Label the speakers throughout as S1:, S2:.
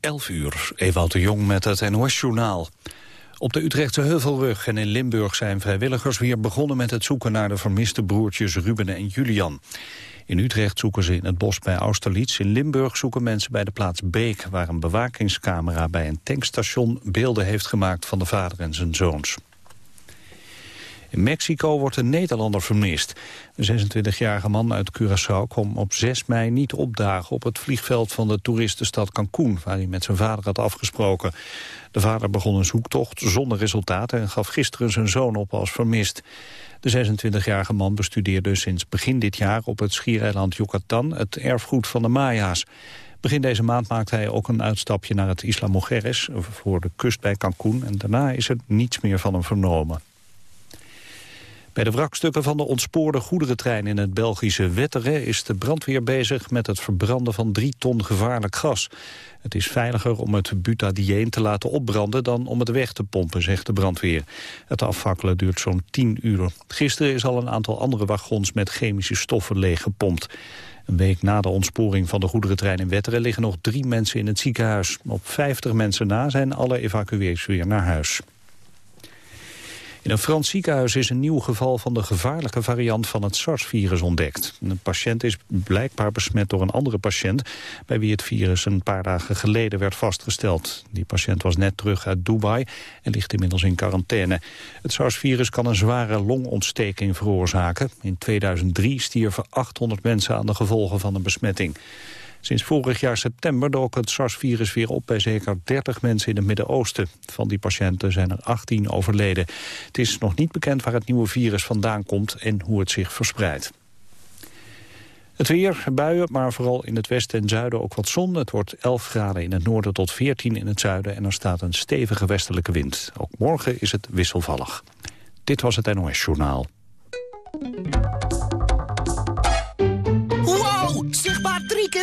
S1: 11 uur, Ewout de Jong met het NOS-journaal. Op de Utrechtse Heuvelrug en in Limburg zijn vrijwilligers weer begonnen met het zoeken naar de vermiste broertjes Ruben en Julian. In Utrecht zoeken ze in het bos bij Austerlitz. In Limburg zoeken mensen bij de plaats Beek... waar een bewakingscamera bij een tankstation beelden heeft gemaakt van de vader en zijn zoons. In Mexico wordt een Nederlander vermist. De 26-jarige man uit Curaçao kwam op 6 mei niet opdagen... op het vliegveld van de toeristenstad Cancún... waar hij met zijn vader had afgesproken. De vader begon een zoektocht zonder resultaten... en gaf gisteren zijn zoon op als vermist. De 26-jarige man bestudeerde sinds begin dit jaar... op het schiereiland Yucatan het erfgoed van de Maya's. Begin deze maand maakte hij ook een uitstapje naar het Isla Mujeres... voor de kust bij Cancún en daarna is er niets meer van hem vernomen. Bij de wrakstukken van de ontspoorde goederentrein in het Belgische Wetteren is de brandweer bezig met het verbranden van drie ton gevaarlijk gas. Het is veiliger om het butadien te laten opbranden dan om het weg te pompen, zegt de brandweer. Het afvakkelen duurt zo'n 10 uur. Gisteren is al een aantal andere wagons met chemische stoffen leeggepompt. Een week na de ontsporing van de goederentrein in Wetteren liggen nog drie mensen in het ziekenhuis. Op 50 mensen na zijn alle evacuees weer naar huis. In een Frans ziekenhuis is een nieuw geval van de gevaarlijke variant van het SARS-virus ontdekt. Een patiënt is blijkbaar besmet door een andere patiënt... bij wie het virus een paar dagen geleden werd vastgesteld. Die patiënt was net terug uit Dubai en ligt inmiddels in quarantaine. Het SARS-virus kan een zware longontsteking veroorzaken. In 2003 stierven 800 mensen aan de gevolgen van een besmetting. Sinds vorig jaar september dook het SARS-virus weer op bij zeker 30 mensen in het Midden-Oosten. Van die patiënten zijn er 18 overleden. Het is nog niet bekend waar het nieuwe virus vandaan komt en hoe het zich verspreidt. Het weer, buien, maar vooral in het westen en zuiden ook wat zon. Het wordt 11 graden in het noorden tot 14 in het zuiden... en er staat een stevige westelijke wind. Ook morgen is het wisselvallig. Dit was het NOS Journaal.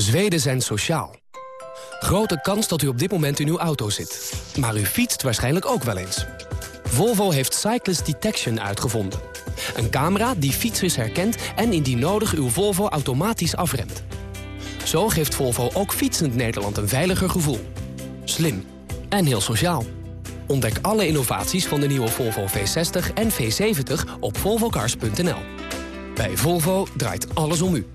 S2: Zweden zijn sociaal. Grote kans dat u op dit moment in uw auto zit. Maar u fietst waarschijnlijk ook wel eens. Volvo heeft Cyclist Detection uitgevonden. Een camera die fietsers herkent en indien nodig uw Volvo automatisch afremt. Zo geeft Volvo ook fietsend Nederland een veiliger gevoel. Slim en heel sociaal. Ontdek alle innovaties van de nieuwe Volvo V60 en V70 op volvocars.nl. Bij Volvo draait alles om u.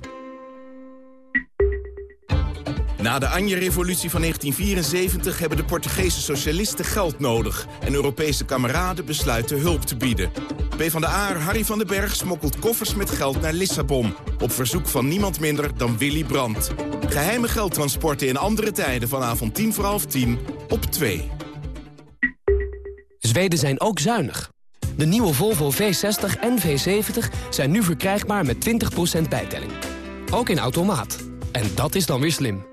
S3: Na de Anje-revolutie van 1974 hebben de Portugese socialisten geld nodig... en Europese kameraden besluiten hulp te bieden. PvdA Harry van den Berg smokkelt koffers met geld naar Lissabon... op verzoek van niemand minder dan Willy Brandt. Geheime geldtransporten in andere tijden vanavond 10 voor half 10 op 2.
S2: Zweden zijn ook zuinig. De nieuwe Volvo V60 en V70 zijn nu verkrijgbaar met 20% bijtelling. Ook in automaat. En dat is dan weer slim.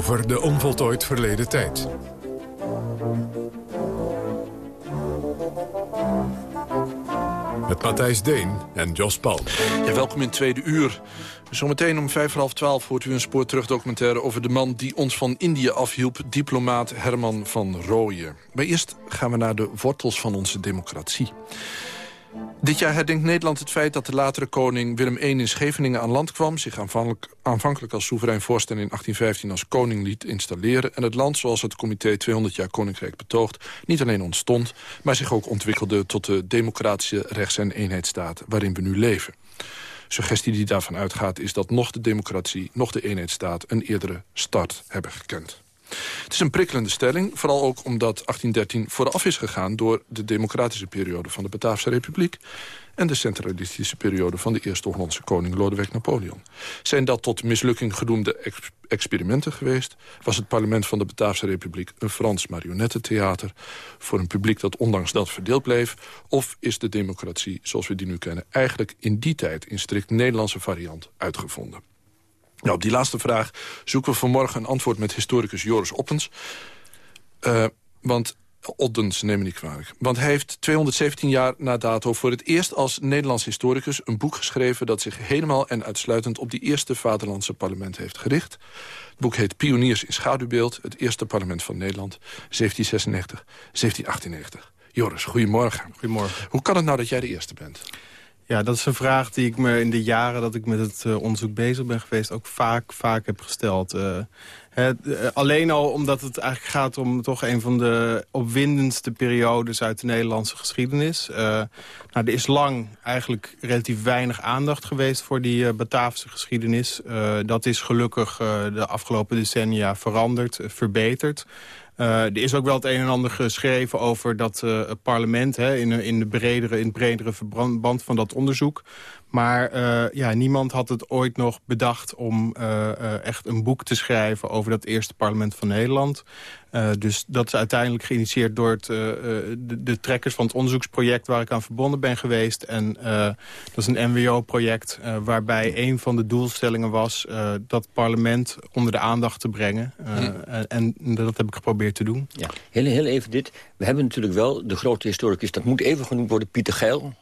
S4: Over de onvoltooid verleden tijd. Met Matthijs Deen en Jos Paul.
S5: Ja, welkom in tweede uur. Zometeen om vijf half twaalf hoort u een spoor terug documentaire... over de man die ons van India afhielp, diplomaat Herman van Rooyen. Maar eerst gaan we naar de wortels van onze democratie. Dit jaar herdenkt Nederland het feit dat de latere koning Willem I in Scheveningen aan land kwam... zich aanvankelijk, aanvankelijk als soeverein voorstander in 1815 als koning liet installeren... en het land, zoals het comité 200 jaar Koninkrijk betoogt... niet alleen ontstond, maar zich ook ontwikkelde tot de democratische rechts- en eenheidsstaat waarin we nu leven. Suggestie die daarvan uitgaat is dat nog de democratie, nog de eenheidsstaat... een eerdere start hebben gekend. Het is een prikkelende stelling, vooral ook omdat 1813 vooraf is gegaan... door de democratische periode van de Bataafse Republiek... en de centralistische periode van de eerste Hollandse koning Lodewijk Napoleon. Zijn dat tot mislukking gedoemde experimenten geweest? Was het parlement van de Bataafse Republiek een Frans marionettentheater... voor een publiek dat ondanks dat verdeeld bleef? Of is de democratie, zoals we die nu kennen... eigenlijk in die tijd in strikt Nederlandse variant uitgevonden? Nou, op die laatste vraag zoeken we vanmorgen een antwoord met historicus Joris Oppens. Uh, want Oddens, neem me niet kwalijk. Want hij heeft 217 jaar na dato voor het eerst als Nederlands historicus... een boek geschreven dat zich helemaal en uitsluitend... op die eerste vaderlandse parlement heeft gericht. Het boek heet Pioniers in schaduwbeeld, het eerste parlement van Nederland... 1796, 1798. Joris, goedemorgen.
S6: Goedemorgen.
S5: Hoe kan het nou dat jij de eerste bent?
S6: Ja, dat is een vraag die ik me in de jaren dat ik met het uh, onderzoek bezig ben geweest... ook vaak, vaak heb gesteld. Uh, het, uh, alleen al omdat het eigenlijk gaat om toch een van de opwindendste periodes... uit de Nederlandse geschiedenis. nou, er is lang eigenlijk relatief weinig aandacht geweest voor die Bataafse geschiedenis. dat is gelukkig de afgelopen decennia veranderd, verbeterd. Uh, er is ook wel het een en ander geschreven over dat uh, parlement... Hè, in, in, de bredere, in het bredere verband van dat onderzoek. Maar uh, ja, niemand had het ooit nog bedacht om echt een boek te schrijven... over dat eerste parlement van Nederland. Dus dat is uiteindelijk geïnitieerd door het, de, de, trekkers van het onderzoeksproject... waar ik aan verbonden ben geweest. En dat is een NWO-project waarbij een van de doelstellingen was... dat parlement onder de aandacht te brengen. Hm. En dat heb ik geprobeerd te doen.
S7: Ja. Heel, heel even dit. We hebben natuurlijk wel de grote historicus... dat moet even genoemd worden, Pieter Geil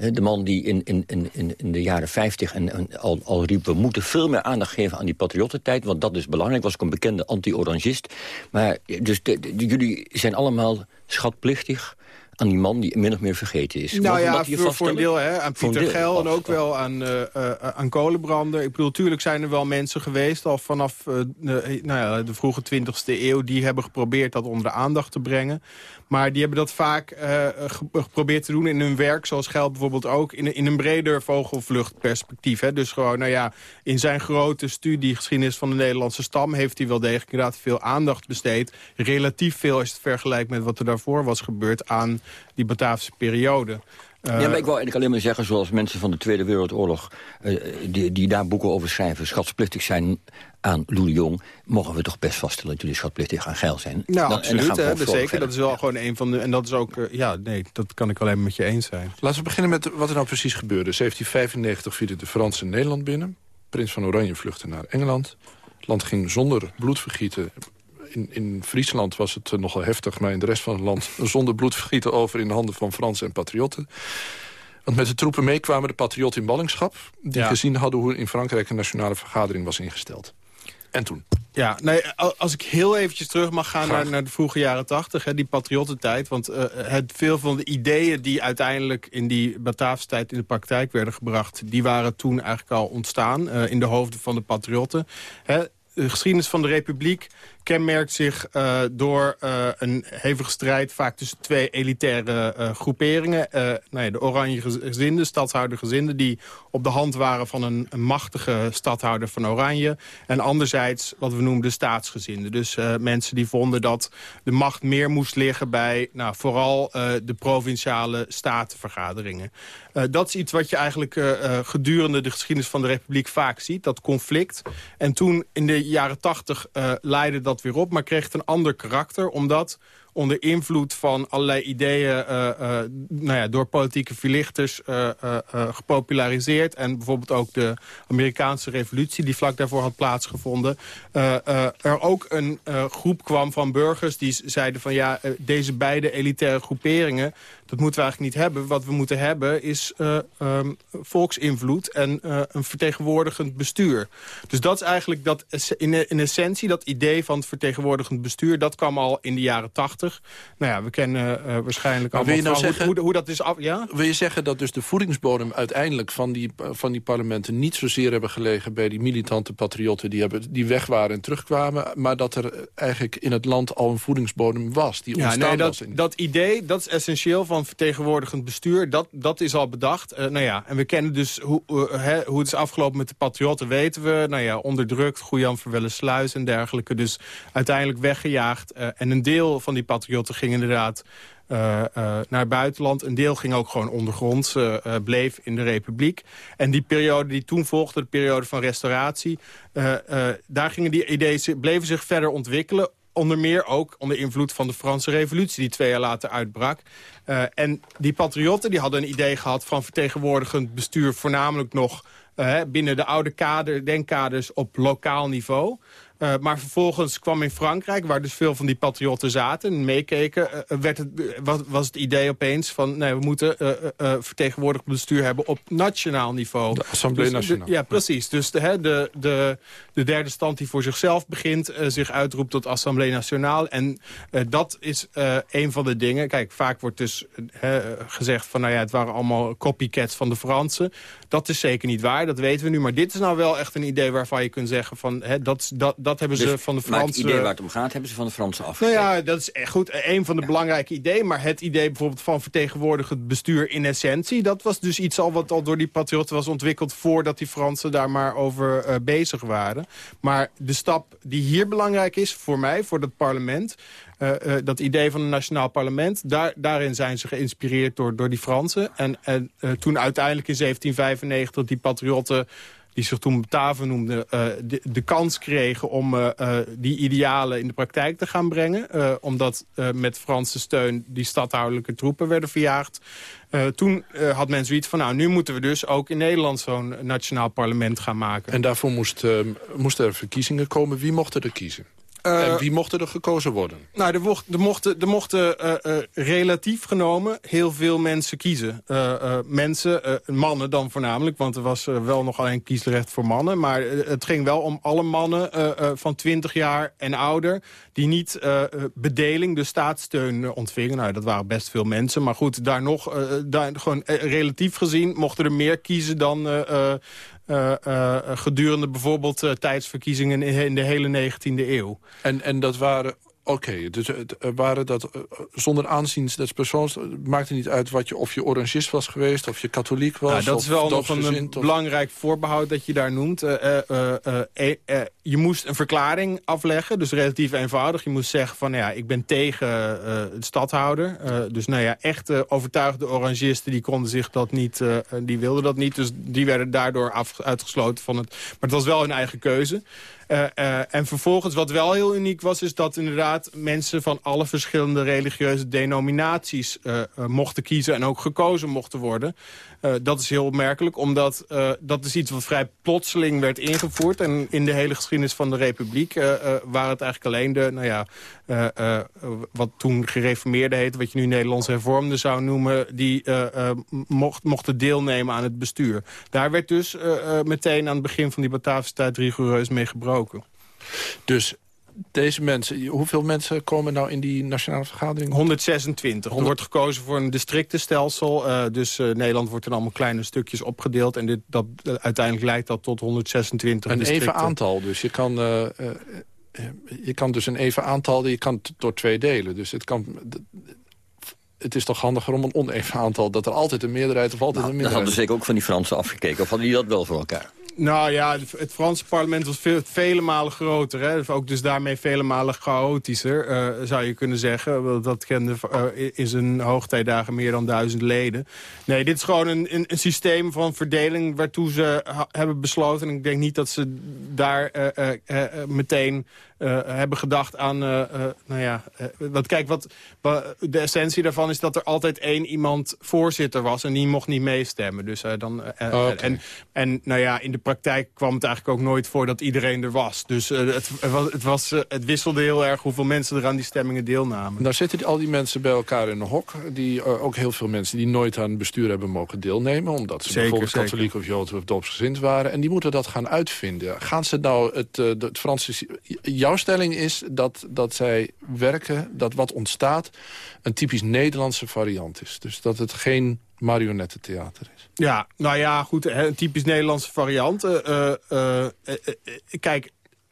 S7: de man die in, in, in, in de jaren 50 en, en al, al riep... we moeten veel meer aandacht geven aan die patriottentijd... want dat is belangrijk, was ook een bekende anti-orangist. Maar dus jullie zijn allemaal schatplichtig aan die man die min of meer vergeten is.
S6: Nou ja, voor, voor, een deel hè, aan Pieter Gel en ook wel aan, uh, uh, aan kolenbrander. Ik bedoel, natuurlijk zijn er wel mensen geweest... al vanaf uh, nou ja, de vroege 20e eeuw... die hebben geprobeerd dat onder de aandacht te brengen. Maar die hebben dat vaak uh, geprobeerd te doen in hun werk. Zoals geldt bijvoorbeeld ook in, in een breder vogelvluchtperspectief. Hè. Dus gewoon, nou ja, in zijn grote studie geschiedenis van de Nederlandse stam... heeft hij wel degelijk inderdaad veel aandacht besteed. Relatief veel als je het vergelijkt met wat er daarvoor was gebeurd... aan die Bataafse periode.
S7: Uh, ja, maar ik wou eigenlijk alleen maar zeggen, zoals mensen van de Tweede Wereldoorlog... Uh, die, die daar boeken over schrijven, schatsplichtig zijn aan Louis Jong... mogen we toch best vaststellen dat jullie schatplichtig aan geil zijn.
S6: Nou, dan, absoluut, hè, dat zeker. Dat is wel gewoon een van de... En dat is ook... Uh, ja, nee, dat kan ik alleen met je eens zijn.
S5: Laten we beginnen met wat er nou precies gebeurde. 1795 vielen de Fransen Nederland binnen. Prins van Oranje vluchtte naar Engeland. Het land ging zonder bloedvergieten in, in Friesland was het nogal heftig... maar in de rest van het land zonder bloedvergieten over... in de handen van Fransen en patriotten. Want met de troepen mee kwamen de patriotten in ballingschap... die gezien hadden hoe in Frankrijk een nationale vergadering was ingesteld. En toen?
S6: Ja, nee, als ik heel eventjes terug mag gaan naar, naar, de vroege jaren tachtig, die patriottentijd. Want uh, het, veel van de ideeën die uiteindelijk in die Bataafse tijd in de praktijk werden gebracht... die waren toen eigenlijk al ontstaan uh, in de hoofden van de patriotten. Hè, de geschiedenis van de republiek kenmerkt zich uh, door uh, een hevige strijd... vaak tussen twee elitaire uh, groeperingen. nou ja, de oranje gezinden, stadhoudergezinden... die op de hand waren van een, machtige stadhouder van Oranje. En anderzijds wat we noemen de staatsgezinden. Dus mensen die vonden dat de macht meer moest liggen... bij nou, vooral de provinciale statenvergaderingen. dat is iets wat je eigenlijk gedurende de geschiedenis van de republiek vaak ziet. Dat conflict. En toen in de jaren tachtig leidde dat weer op, maar kreeg het een ander karakter. Omdat onder invloed van allerlei ideeën uh, uh, nou ja, door politieke verlichters uh, gepopulariseerd. En bijvoorbeeld ook de Amerikaanse revolutie die vlak daarvoor had plaatsgevonden. er ook een groep kwam van burgers die zeiden van ja, deze beide elitaire groeperingen dat moeten we eigenlijk niet hebben. Wat we moeten hebben is uh, um, volksinvloed en uh, een vertegenwoordigend bestuur. Dus dat is eigenlijk dat in, in essentie dat idee van het vertegenwoordigend bestuur... dat kwam al in de jaren tachtig 1980. Nou ja, we kennen uh, waarschijnlijk
S5: maar wil je nou
S6: hoe, hoe, hoe, dat is af... Ja?
S5: Wil je zeggen dat dus de voedingsbodem uiteindelijk van die, van die parlementen... niet zozeer hebben gelegen bij die militante patriotten... die, hebben, die weg waren en terugkwamen... maar dat er eigenlijk in het land al een voedingsbodem was die
S6: ja, nee, dat,
S5: was.
S6: Dat idee, dat is essentieel van vertegenwoordigend bestuur. Dat, dat is al bedacht. Uh, nou ja, en we kennen dus hoe, uh, hoe het is afgelopen met de patriotten, weten we. Nou ja, onderdrukt, Goejan Sluis en dergelijke. Dus uiteindelijk weggejaagd. Uh, en een deel van die patriotten ging inderdaad uh, uh, naar buitenland. Een deel ging ook gewoon ondergronds, uh, bleef in de Republiek. En die periode die toen volgde, de periode van restauratie... daar gingen die ideeën, bleven zich verder ontwikkelen onder meer ook onder invloed van de Franse revolutie... die twee jaar later uitbrak. Uh, en die patriotten die hadden een idee gehad van vertegenwoordigend bestuur... voornamelijk nog uh, binnen de oude kader, denkkaders op lokaal niveau. Uh, maar vervolgens kwam in Frankrijk, waar dus veel van die patriotten zaten... en meekeken, uh, werd het, was, was het idee opeens van... nee, we moeten uh, vertegenwoordigd bestuur hebben op nationaal niveau.
S5: De Assemblée
S6: dus,
S5: Nationale.
S6: Ja, precies. Dus de, de, de, de derde stand die voor zichzelf begint... zich uitroept tot Assemblée Nationale. En dat is een van de dingen... Kijk, vaak wordt dus gezegd van... nou ja, het waren allemaal copycats van de Fransen. Dat is zeker niet waar, dat weten we nu. Maar dit is nou wel echt een idee waarvan je kunt zeggen... van dat, dat, dat hebben ze
S7: dus,
S6: van de Fransen...
S7: het idee waar het om gaat, hebben ze van de Fransen af.
S6: Nou ja, dat is echt goed. Een van de belangrijke ideeën. Maar het idee bijvoorbeeld van vertegenwoordigend bestuur in essentie... dat was dus iets al wat al door die patriotten was ontwikkeld... voordat die Fransen daar maar over uh, bezig waren. Maar de stap die hier belangrijk is voor mij, voor dat parlement... Uh, uh, dat idee van een nationaal parlement... Daar, daarin zijn ze geïnspireerd door, door die Fransen. En, en toen uiteindelijk in 1795 die patriotten die zich toen Bataven noemde, uh, de, kans kregen om uh, uh, die idealen in de praktijk te gaan brengen. omdat met Franse steun die stadhoudelijke troepen werden verjaagd. toen had men zoiets van, nou, nu moeten we dus ook in Nederland zo'n nationaal parlement gaan maken.
S5: En daarvoor moest, moesten er verkiezingen komen. Wie mochten er kiezen? Uh, en wie mochten er gekozen worden?
S6: Nou, er, er mochten, er mochten uh, uh, relatief genomen heel veel mensen kiezen. mensen, mannen dan voornamelijk, want er was wel nog alleen kiesrecht voor mannen. Maar het ging wel om alle mannen van 20 jaar en ouder... die niet bedeling, de staatssteun ontvingen. Nou, dat waren best veel mensen. Maar goed, daar nog, daar, gewoon relatief gezien mochten er meer kiezen dan... Uh, uh, gedurende bijvoorbeeld uh, tijdsverkiezingen in, in, de hele 19e eeuw.
S5: En, en dat waren Oké, okay, dus het waren dat uh, zonder aanzien des persoons... het maakte niet uit wat je, of je orangist was geweest... of je katholiek was,
S6: nou, Dat is wel nog een,
S5: of...
S6: belangrijk voorbehoud dat je daar noemt. Uh, uh, je moest een verklaring afleggen, dus relatief eenvoudig. Je moest zeggen van, ja, ik ben tegen het stadhouder. dus nou ja, echte overtuigde orangisten... die konden zich dat niet, die wilden dat niet. Dus die werden daardoor af, uitgesloten van het... Maar het was wel hun eigen keuze. Uh, uh, en vervolgens, wat wel heel uniek was... is dat inderdaad mensen van alle verschillende religieuze denominaties... Uh, mochten kiezen en ook gekozen mochten worden. Dat is heel opmerkelijk, omdat dat is iets wat vrij plotseling werd ingevoerd. En in de hele geschiedenis van de Republiek waren het eigenlijk alleen de... Nou ja, wat toen gereformeerde heette, wat je nu Nederlands hervormde zou noemen... die mocht, mochten deelnemen aan het bestuur. Daar werd dus meteen aan het begin van die Bataafse tijd rigoureus mee gebroken.
S5: Dus deze mensen, hoeveel mensen komen nou in die nationale vergadering?
S6: 126. Er wordt gekozen voor een districtenstelsel. Uh, dus uh, Nederland wordt in allemaal kleine stukjes opgedeeld. En dit, dat, uh, uiteindelijk leidt dat tot 126
S5: Een
S6: districten.
S5: even aantal. Dus je kan, je kan dus een even aantal, je kan door twee delen. Dus het kan... Het is toch handiger om een oneven aantal... dat er altijd een meerderheid of altijd
S7: nou,
S5: een minderheid...
S7: Dat hadden zeker ook van die Fransen afgekeken. Of hadden die dat wel voor elkaar?
S6: Nou ja, het Franse parlement was vele malen groter. Hè? Ook dus daarmee vele malen chaotischer, uh, zou je kunnen zeggen. Dat kende uh, in zijn hoogtijdagen meer dan duizend leden. Nee, dit is gewoon een, een, systeem van verdeling waartoe ze hebben besloten. En ik denk niet dat ze daar uh, meteen hebben gedacht aan... Uh, uh, nou ja, wat, kijk, wat, de essentie daarvan is dat er altijd één iemand voorzitter was... en die mocht niet meestemmen. Dus, dan,
S5: okay.
S6: en, en nou ja, in de praktijk kwam het eigenlijk ook nooit voor dat iedereen er was. Dus het, het, was, het, wisselde heel erg hoeveel mensen er aan die stemmingen deelnamen.
S5: Nou zitten al die mensen bij elkaar in een hok. Die, ook heel veel mensen die nooit aan het bestuur hebben mogen deelnemen... omdat ze
S6: zeker,
S5: bijvoorbeeld
S6: zeker.
S5: katholiek of jood of dopsgezind waren. En die moeten dat gaan uitvinden. Gaan ze nou het, het Franse... Jouw is dat, dat zij werken, dat wat ontstaat... een typisch Nederlandse variant is. Dus dat het geen marionettentheater is.
S6: Ja, nou ja, goed, een typisch Nederlandse variant. Uh, uh, kijk,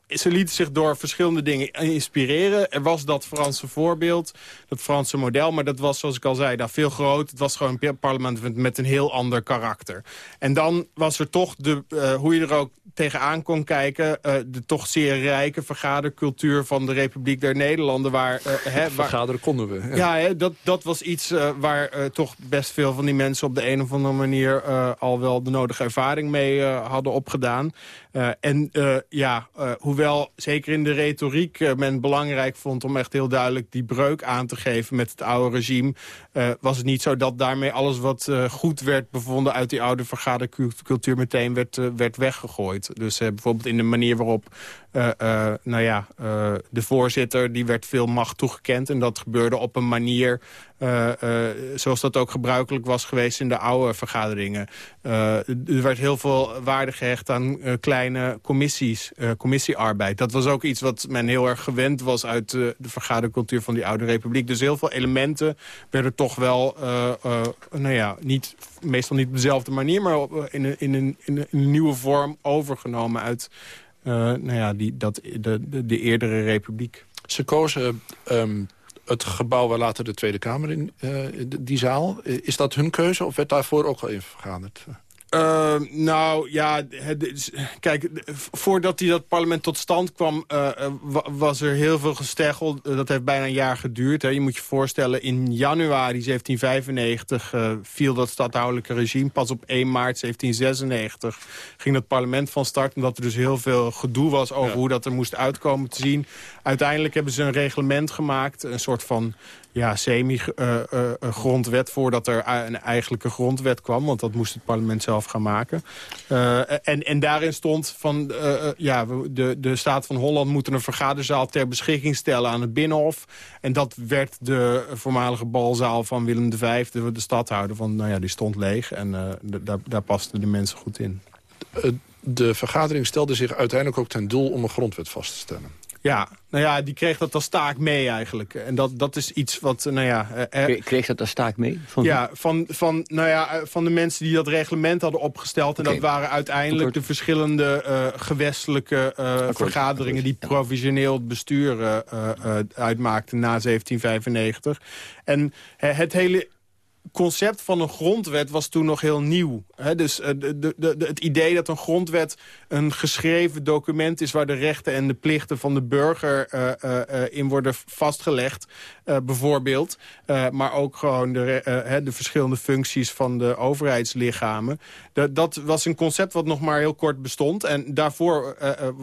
S6: ze lieten zich door verschillende dingen inspireren. Er was dat Franse voorbeeld, dat Franse model... maar dat was, zoals ik al zei, daar veel groter. Het was gewoon een parlement met een heel ander karakter. En dan was er toch, de, uh, hoe je er ook tegenaan kon kijken... Uh, de toch zeer rijke vergadercultuur van de Republiek der Nederlanden. Waar, uh,
S5: hè, Vergaderen konden we.
S6: Ja, ja hè, dat, dat was iets waar toch best veel van die mensen... op de een of andere manier al wel de nodige ervaring mee hadden opgedaan. En ja, hoe hoewel zeker in de retoriek men belangrijk vond... om echt heel duidelijk die breuk aan te geven met het oude regime... Was het niet zo dat daarmee alles wat goed werd bevonden... uit die oude vergadercultuur meteen werd, werd weggegooid. Dus bijvoorbeeld in de manier waarop nou ja, de voorzitter... die werd veel macht toegekend en dat gebeurde op een manier... Uh, uh, zoals dat ook gebruikelijk was geweest in de oude vergaderingen. Uh, er werd heel veel waarde gehecht aan kleine commissies, commissiearbeid. Dat was ook iets wat men heel erg gewend was uit de vergadercultuur van die oude republiek. Dus heel veel elementen werden toch wel, nou ja, niet, meestal niet op dezelfde manier... maar in een, in een, in een nieuwe vorm overgenomen uit nou ja, die, dat, de, de, de eerdere republiek.
S5: Ze kozen um, het gebouw waar later de Tweede Kamer in, uh, die zaal. Is dat hun keuze of werd daarvoor ook al even vergaderd?
S6: Uh, nou ja, het, kijk, voordat die dat parlement tot stand kwam... Uh, was er heel veel gesteggel. dat heeft bijna een jaar geduurd. Hè. Je moet je voorstellen, in januari 1795 uh, viel dat stadhoudelijke regime. Pas op 1 maart 1796 ging het parlement van start... omdat er dus heel veel gedoe was over hoe dat er moest uitkomen te zien. Uiteindelijk hebben ze een reglement gemaakt. Een soort van ja, semi-grondwet... Uh, uh, voordat er een eigenlijke grondwet kwam. Want dat moest het parlement zelf gaan maken. Uh, en, en daarin stond van... ja, de, de staat van Holland moet een vergaderzaal ter beschikking stellen aan het Binnenhof. En dat werd de voormalige balzaal van Willem V, de, de stadhouder. Van, nou ja, die stond leeg en daar, daar pasten de mensen goed in.
S5: De vergadering stelde zich uiteindelijk ook ten doel om een grondwet vast te stellen.
S6: Ja, nou ja, die kreeg dat als taak mee eigenlijk. En dat, dat is iets wat, nou ja...
S7: Eh, kreeg dat als taak mee?
S6: Van ja, van, van, nou ja, eh, van de mensen die dat reglement hadden opgesteld. En dat waren uiteindelijk de verschillende uh, gewestelijke uh, vergaderingen... die provisioneel het bestuur uh, uitmaakten na 1795. En het hele concept van een grondwet was toen nog heel nieuw. dus uh, de, de, het idee dat een grondwet een geschreven document is... waar de rechten en de plichten van de burger uh, uh, in worden vastgelegd, bijvoorbeeld. maar ook gewoon de, de verschillende functies van de overheidslichamen. Dat, dat was een concept wat nog maar heel kort bestond. En daarvoor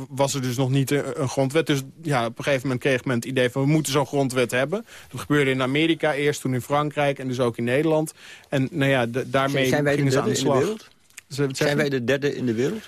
S6: was er dus nog niet een, een, grondwet. Dus ja, op een gegeven moment kreeg men het idee van... we moeten zo'n grondwet hebben. Dat gebeurde in Amerika eerst, toen in Frankrijk en dus ook in Nederland. En nou ja, daarmee
S7: zijn wij
S6: de
S7: in de wereld? Zijn wij de derde in de wereld?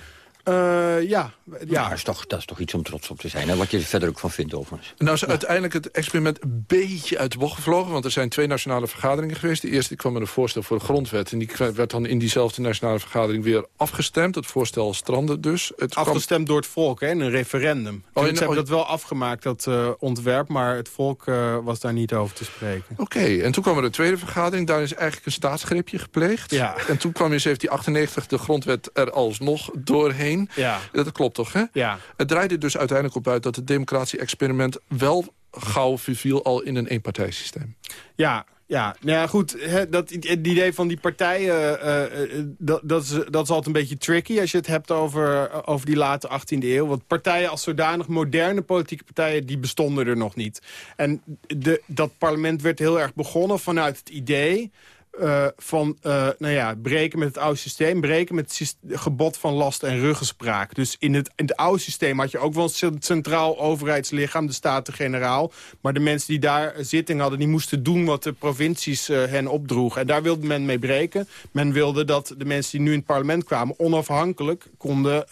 S6: Uh, ja. ja.
S7: Dat, is toch, dat is toch iets om trots op te zijn. En wat je er verder ook van vindt overigens.
S5: Nou is uiteindelijk het experiment een beetje uit de bocht gevlogen. Want er zijn twee nationale vergaderingen geweest. De eerste kwam met een voorstel voor de grondwet. En die werd dan in diezelfde nationale vergadering weer afgestemd. Het voorstel strandde dus. Het
S6: afgestemd door het volk, hè, in een referendum. Oh, ze hebben oh, dat wel afgemaakt, dat uh, ontwerp. Maar het volk uh, was daar niet over te spreken.
S5: Oké, en toen kwam er de tweede vergadering. Daar is eigenlijk een staatsgreepje gepleegd. Ja. En toen kwam in 1798 de grondwet er alsnog doorheen. Ja. Dat klopt toch, hè? Ja. Het draaide dus uiteindelijk op uit dat het democratie-experiment... wel gauw verviel al in een eenpartijsysteem.
S6: Ja, ja, nou ja, goed. Hè, dat, het idee van die partijen, uh, dat, dat, is, dat is altijd een beetje tricky... als je het hebt over, over die late 18e eeuw. Want partijen als zodanig, moderne politieke partijen... die bestonden er nog niet. En de, dat parlement werd heel erg begonnen vanuit het idee... Uh, van uh, nou ja, breken met het oude systeem. Breken met het gebod van last en ruggenspraak. Dus in het, in het oude systeem had je ook wel een centraal overheidslichaam. De Staten-Generaal. Maar de mensen die daar zitting hadden... die moesten doen wat de provincies uh, hen opdroegen. En daar wilde men mee breken. Men wilde dat de mensen die nu in het parlement kwamen... onafhankelijk konden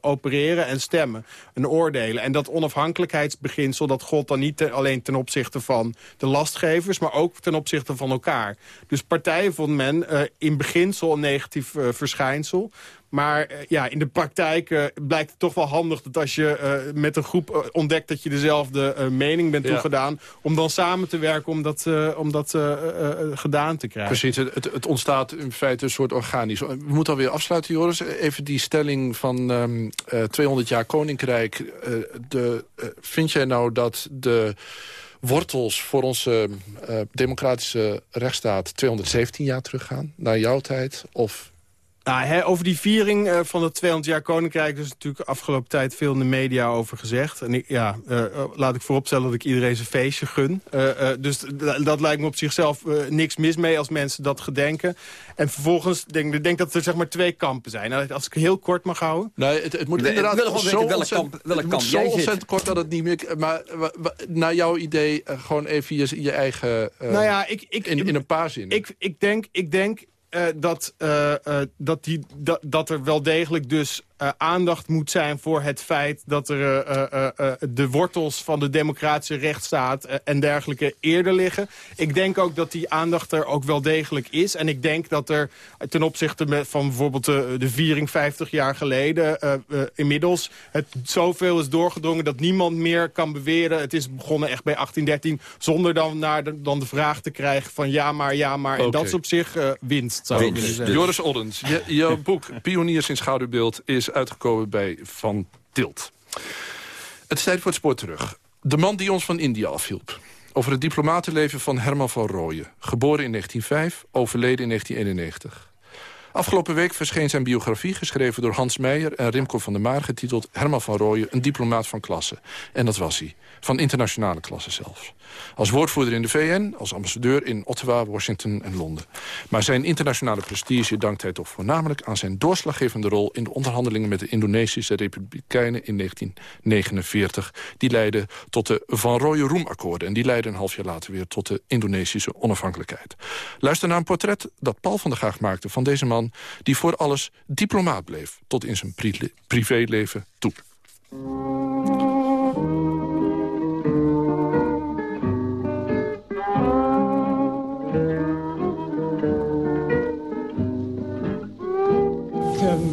S6: opereren en stemmen. En oordelen. En dat onafhankelijkheidsbeginsel... dat gold dan niet alleen ten opzichte van de lastgevers... maar ook ten opzichte van elkaar. Dus partijen vond men uh, in beginsel een negatief uh, verschijnsel. Maar eh, ja, in de praktijk uh, blijkt het toch wel handig dat als je uh, met een groep ontdekt dat je dezelfde mening bent toegedaan, om dan samen te werken om dat, om dat gedaan te krijgen.
S5: Precies, het, het, ontstaat in feite een soort organisch. We moeten alweer afsluiten, Joris. Even die stelling van um, ehm, 200 jaar Koninkrijk. de, vind jij nou dat de wortels voor onze uh, democratische rechtsstaat 217 jaar teruggaan, naar jouw tijd? Of
S6: nou, over die viering uh, van het 200 jaar Koninkrijk... is natuurlijk afgelopen tijd veel in de media over gezegd. En ik, ja, uh, laat ik vooropstellen dat ik iedereen zijn feestje gun. Uh, dus dat lijkt me op zichzelf niks mis mee als mensen dat gedenken. En vervolgens denk ik denk dat er zeg maar twee kampen zijn. Nou, als ik heel kort mag houden.
S5: Nee, het, het moet inderdaad
S7: wel
S5: zo
S7: welke kamp, welke kamp
S5: zo ontzettend kort dat het niet meer... Maar naar jouw idee gewoon even je, je eigen...
S6: nou ja, ik, ik,
S5: in, in een paar zinnen.
S6: Ik, ik, denk, ik denk dat, uh, uh, dat, die, dat, dat er wel degelijk dus uh, aandacht moet zijn voor het feit dat er uh, uh, de wortels van de democratische rechtsstaat en dergelijke eerder liggen. Ik denk ook dat die aandacht er ook wel degelijk is. En ik denk dat er ten opzichte van bijvoorbeeld de, de viering 50 jaar geleden inmiddels het zoveel is doorgedrongen dat niemand meer kan beweren. Het is begonnen echt bij 1813 zonder dan, naar de, dan de vraag te krijgen van ja maar, ja maar. Okay. En dat is op zich winst, zou ik willen zeggen.
S5: Joris Oddens, je, jouw boek Pioniers in Schouderbeeld is uitgekomen bij Van Tilt. Het is tijd voor het spoor terug. De man die ons van India afhielp. Over het diplomatenleven van Herman van Rooyen. Geboren in 1905, overleden in 1991. Afgelopen week verscheen zijn biografie, geschreven door Hans Meijer en Rimco van der Maar... getiteld Herman van Rooyen, een diplomaat van klasse. En dat was hij, van internationale klasse zelfs. Als woordvoerder in de VN, als ambassadeur in Ottawa, Washington en Londen. Maar zijn internationale prestige dankt hij toch voornamelijk... aan zijn doorslaggevende rol in de onderhandelingen... met de Indonesische Republikeinen in 1949. Die leidden tot de Van Rooyen-Roem-akkoorden... en die leidden een half jaar later weer tot de Indonesische onafhankelijkheid. Luister naar een portret dat Paul van der Gaag maakte van deze man... die voor alles diplomaat bleef, tot in zijn privéleven toe.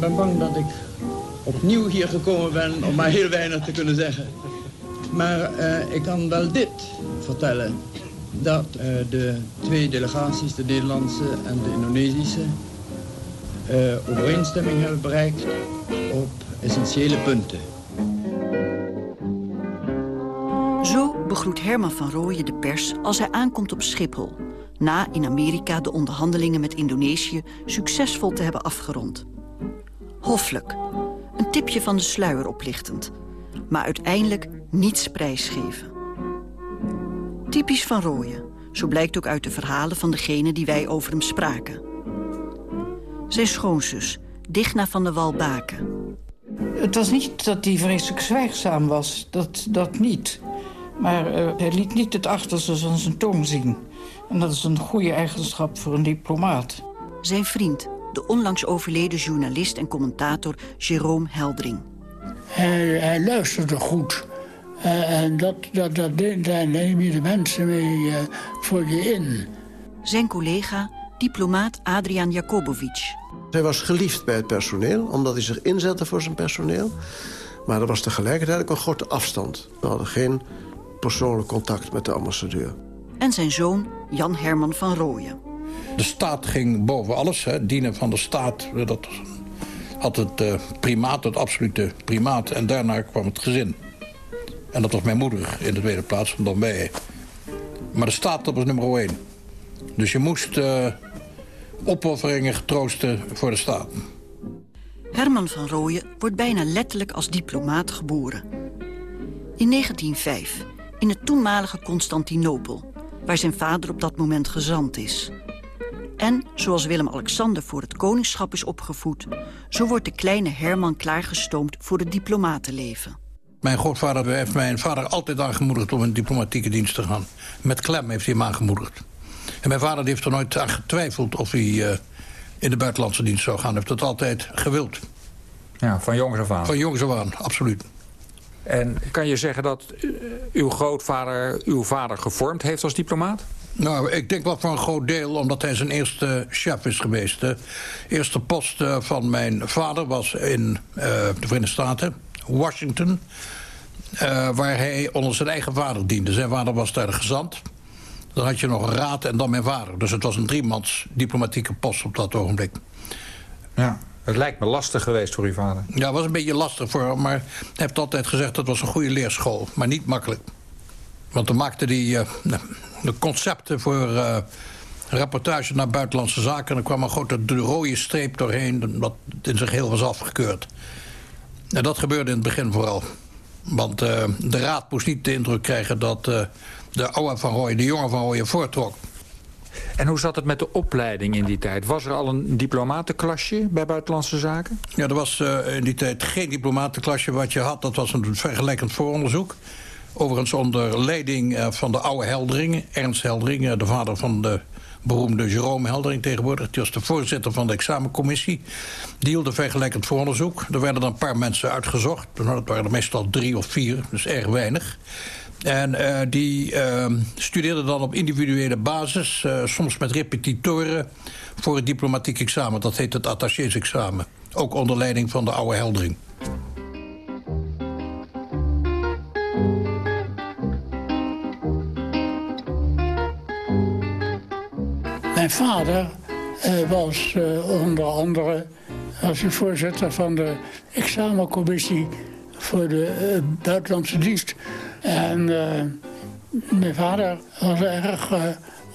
S8: Ik ben bang dat ik opnieuw hier gekomen ben om maar heel weinig te kunnen zeggen. Maar uh, ik kan wel dit vertellen. Dat uh, de twee delegaties, de Nederlandse en de Indonesische overeenstemming hebben bereikt op essentiële punten.
S9: Zo begroet Herman van Rooyen de pers als hij aankomt op Schiphol... na in Amerika de onderhandelingen met Indonesië succesvol te hebben afgerond. Hoffelijk, een tipje van de sluier oplichtend... maar uiteindelijk niets prijsgeven. Typisch van Rooyen, zo blijkt ook uit de verhalen van degene die wij over hem spraken... Zijn schoonzus, Digna van de Walbaken.
S10: Het was niet dat hij vreselijk zwijgzaam was, dat, dat niet. Maar uh, hij liet niet het achterste van zijn tong zien. En dat is een goede eigenschap voor een diplomaat.
S9: Zijn vriend, de onlangs overleden journalist en commentator Jerome Heldring.
S11: Hij, hij luisterde goed. Uh, en dat, dat, dat, daar neem je de mensen mee uh, voor je in.
S9: Zijn collega, diplomaat Adrian Jakobovic.
S12: Hij was geliefd bij het personeel, omdat hij zich inzette voor zijn personeel. Maar er was tegelijkertijd ook een grote afstand. We hadden geen persoonlijk contact met de ambassadeur.
S9: En zijn zoon Jan Herman van Rooyen.
S13: De staat ging boven alles. Hè. Dienen van de staat, dat had het uh, primaat, het absolute primaat. En daarna kwam het gezin. En dat was mijn moeder in de tweede plaats, van dan mij. Maar de staat, dat was nummer één. Dus je moest... Uh, opofferingen getroosten voor de staat.
S9: Herman van Rooyen wordt bijna letterlijk als diplomaat geboren. In 1905, in het toenmalige Constantinopel... waar zijn vader op dat moment gezant is. En, zoals Willem-Alexander voor het koningschap is opgevoed... zo wordt de kleine Herman klaargestoomd voor het diplomatenleven.
S13: Mijn grootvader heeft mijn vader altijd aangemoedigd om in diplomatieke dienst te gaan. Met klem heeft hij hem aangemoedigd. En mijn vader heeft er nooit aan getwijfeld of hij uh, in de buitenlandse dienst zou gaan. Hij heeft dat altijd gewild.
S14: Ja, van jongs af aan.
S13: Van jongs af aan, absoluut.
S14: En kan je zeggen dat uh, uw grootvader uw vader gevormd heeft als diplomaat?
S13: Nou, ik denk wel voor een groot deel, omdat hij zijn eerste chef is geweest. De eerste post uh, van mijn vader was in uh, de Verenigde Staten, Washington... waar hij onder zijn eigen vader diende. Zijn vader was daar de gezant. Dan had je nog een raad en dan mijn vader. Dus het was een driemans diplomatieke post op dat ogenblik.
S14: Ja. Het lijkt me lastig geweest voor uw vader.
S13: Ja, het was een beetje lastig voor hem. Maar hij heeft altijd gezegd dat het was een goede leerschool. Maar niet makkelijk. Want dan maakte hij uh, de concepten voor uh, rapportage naar buitenlandse zaken... en dan kwam een grote de rode streep doorheen... dat in zich heel was afgekeurd. En dat gebeurde in het begin vooral. Want uh, de raad moest niet de indruk krijgen dat de oude Van Rooyen... de jonge Van Rooyen voortrok.
S14: En hoe zat het met de opleiding in die tijd? Was er al een diplomatenklasje bij Buitenlandse Zaken?
S13: Ja, er was uh, in die tijd geen diplomatenklasje. Wat je had, dat was een vergelijkend vooronderzoek. Overigens onder leiding uh, van de oude Heldering. Ernst Heldering, uh, de vader van de beroemde Jerome Heldering tegenwoordig. Die was de voorzitter van de examencommissie. Die hield een vergelijkend vooronderzoek. Er werden dan een paar mensen uitgezocht. Dat waren er meestal drie of vier, dus erg weinig. En uh, die uh, studeerde dan op individuele basis, uh, soms met repetitoren, voor het diplomatiek examen. Dat heet het attachésexamen. Ook onder leiding van de oude Heldering.
S11: Mijn vader was onder andere als voorzitter van de examencommissie voor de buitenlandse dienst. En uh, mijn vader was erg uh,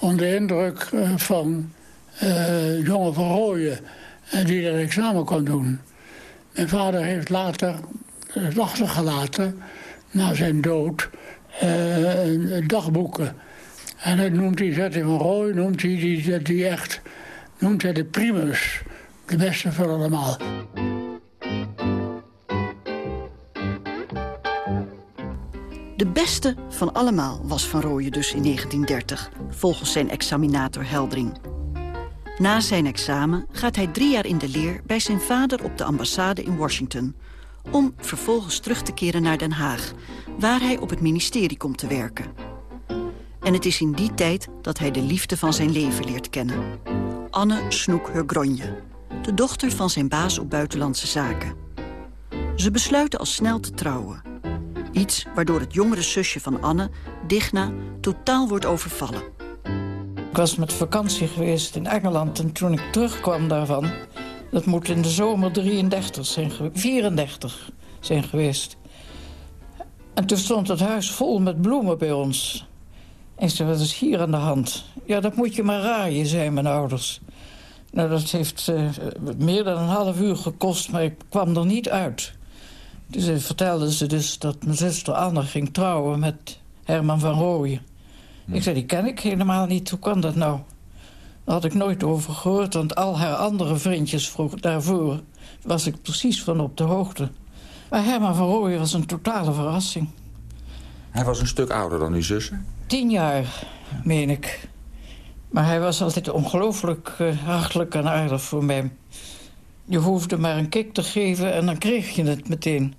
S11: onder indruk uh, van jongen van Rooyen. En die dat examen kon doen. Mijn vader heeft later het achtergelaten, na zijn dood, dagboeken. En dat noemt hij Zetting van Rooyen, noemt hij die, die echt, noemt hij de primus. De beste van allemaal.
S9: Beste van allemaal was Van Rooyen dus in 1930, volgens zijn examinator Heldring. Na zijn examen gaat hij drie jaar in de leer bij zijn vader op de ambassade in Washington... om vervolgens terug te keren naar Den Haag, waar hij op het ministerie komt te werken. En het is in die tijd dat hij de liefde van zijn leven leert kennen. Anne Snoek Hurgronje, de dochter van zijn baas op buitenlandse zaken. Ze besluiten al snel te trouwen... Iets waardoor het jongere zusje van Anne, Digna, totaal wordt overvallen.
S10: Ik was met vakantie geweest in Engeland en toen ik terugkwam daarvan... dat moet in de zomer 33 zijn 34 zijn geweest. En toen stond het huis vol met bloemen bij ons. En ze wat is hier aan de hand? Ja, dat moet je maar raaien, zei mijn ouders. Nou, dat heeft uh, meer dan een half uur gekost, maar ik kwam er niet uit. Dus vertelden ze dus dat mijn zuster Anne ging trouwen met Herman van Rooyen. Hm. Ik zei, die ken ik helemaal niet. Hoe kan dat nou? Daar had ik nooit over gehoord, want al haar andere vriendjes vroeg, daarvoor was ik precies van op de hoogte. Maar Herman van Rooyen was een totale verrassing.
S14: Hij was een stuk ouder dan uw zussen?
S10: Tien jaar, meen ik. Maar hij was altijd ongelooflijk uh, hartelijk en aardig voor mij. Je hoefde maar een kick te geven en dan kreeg je het meteen.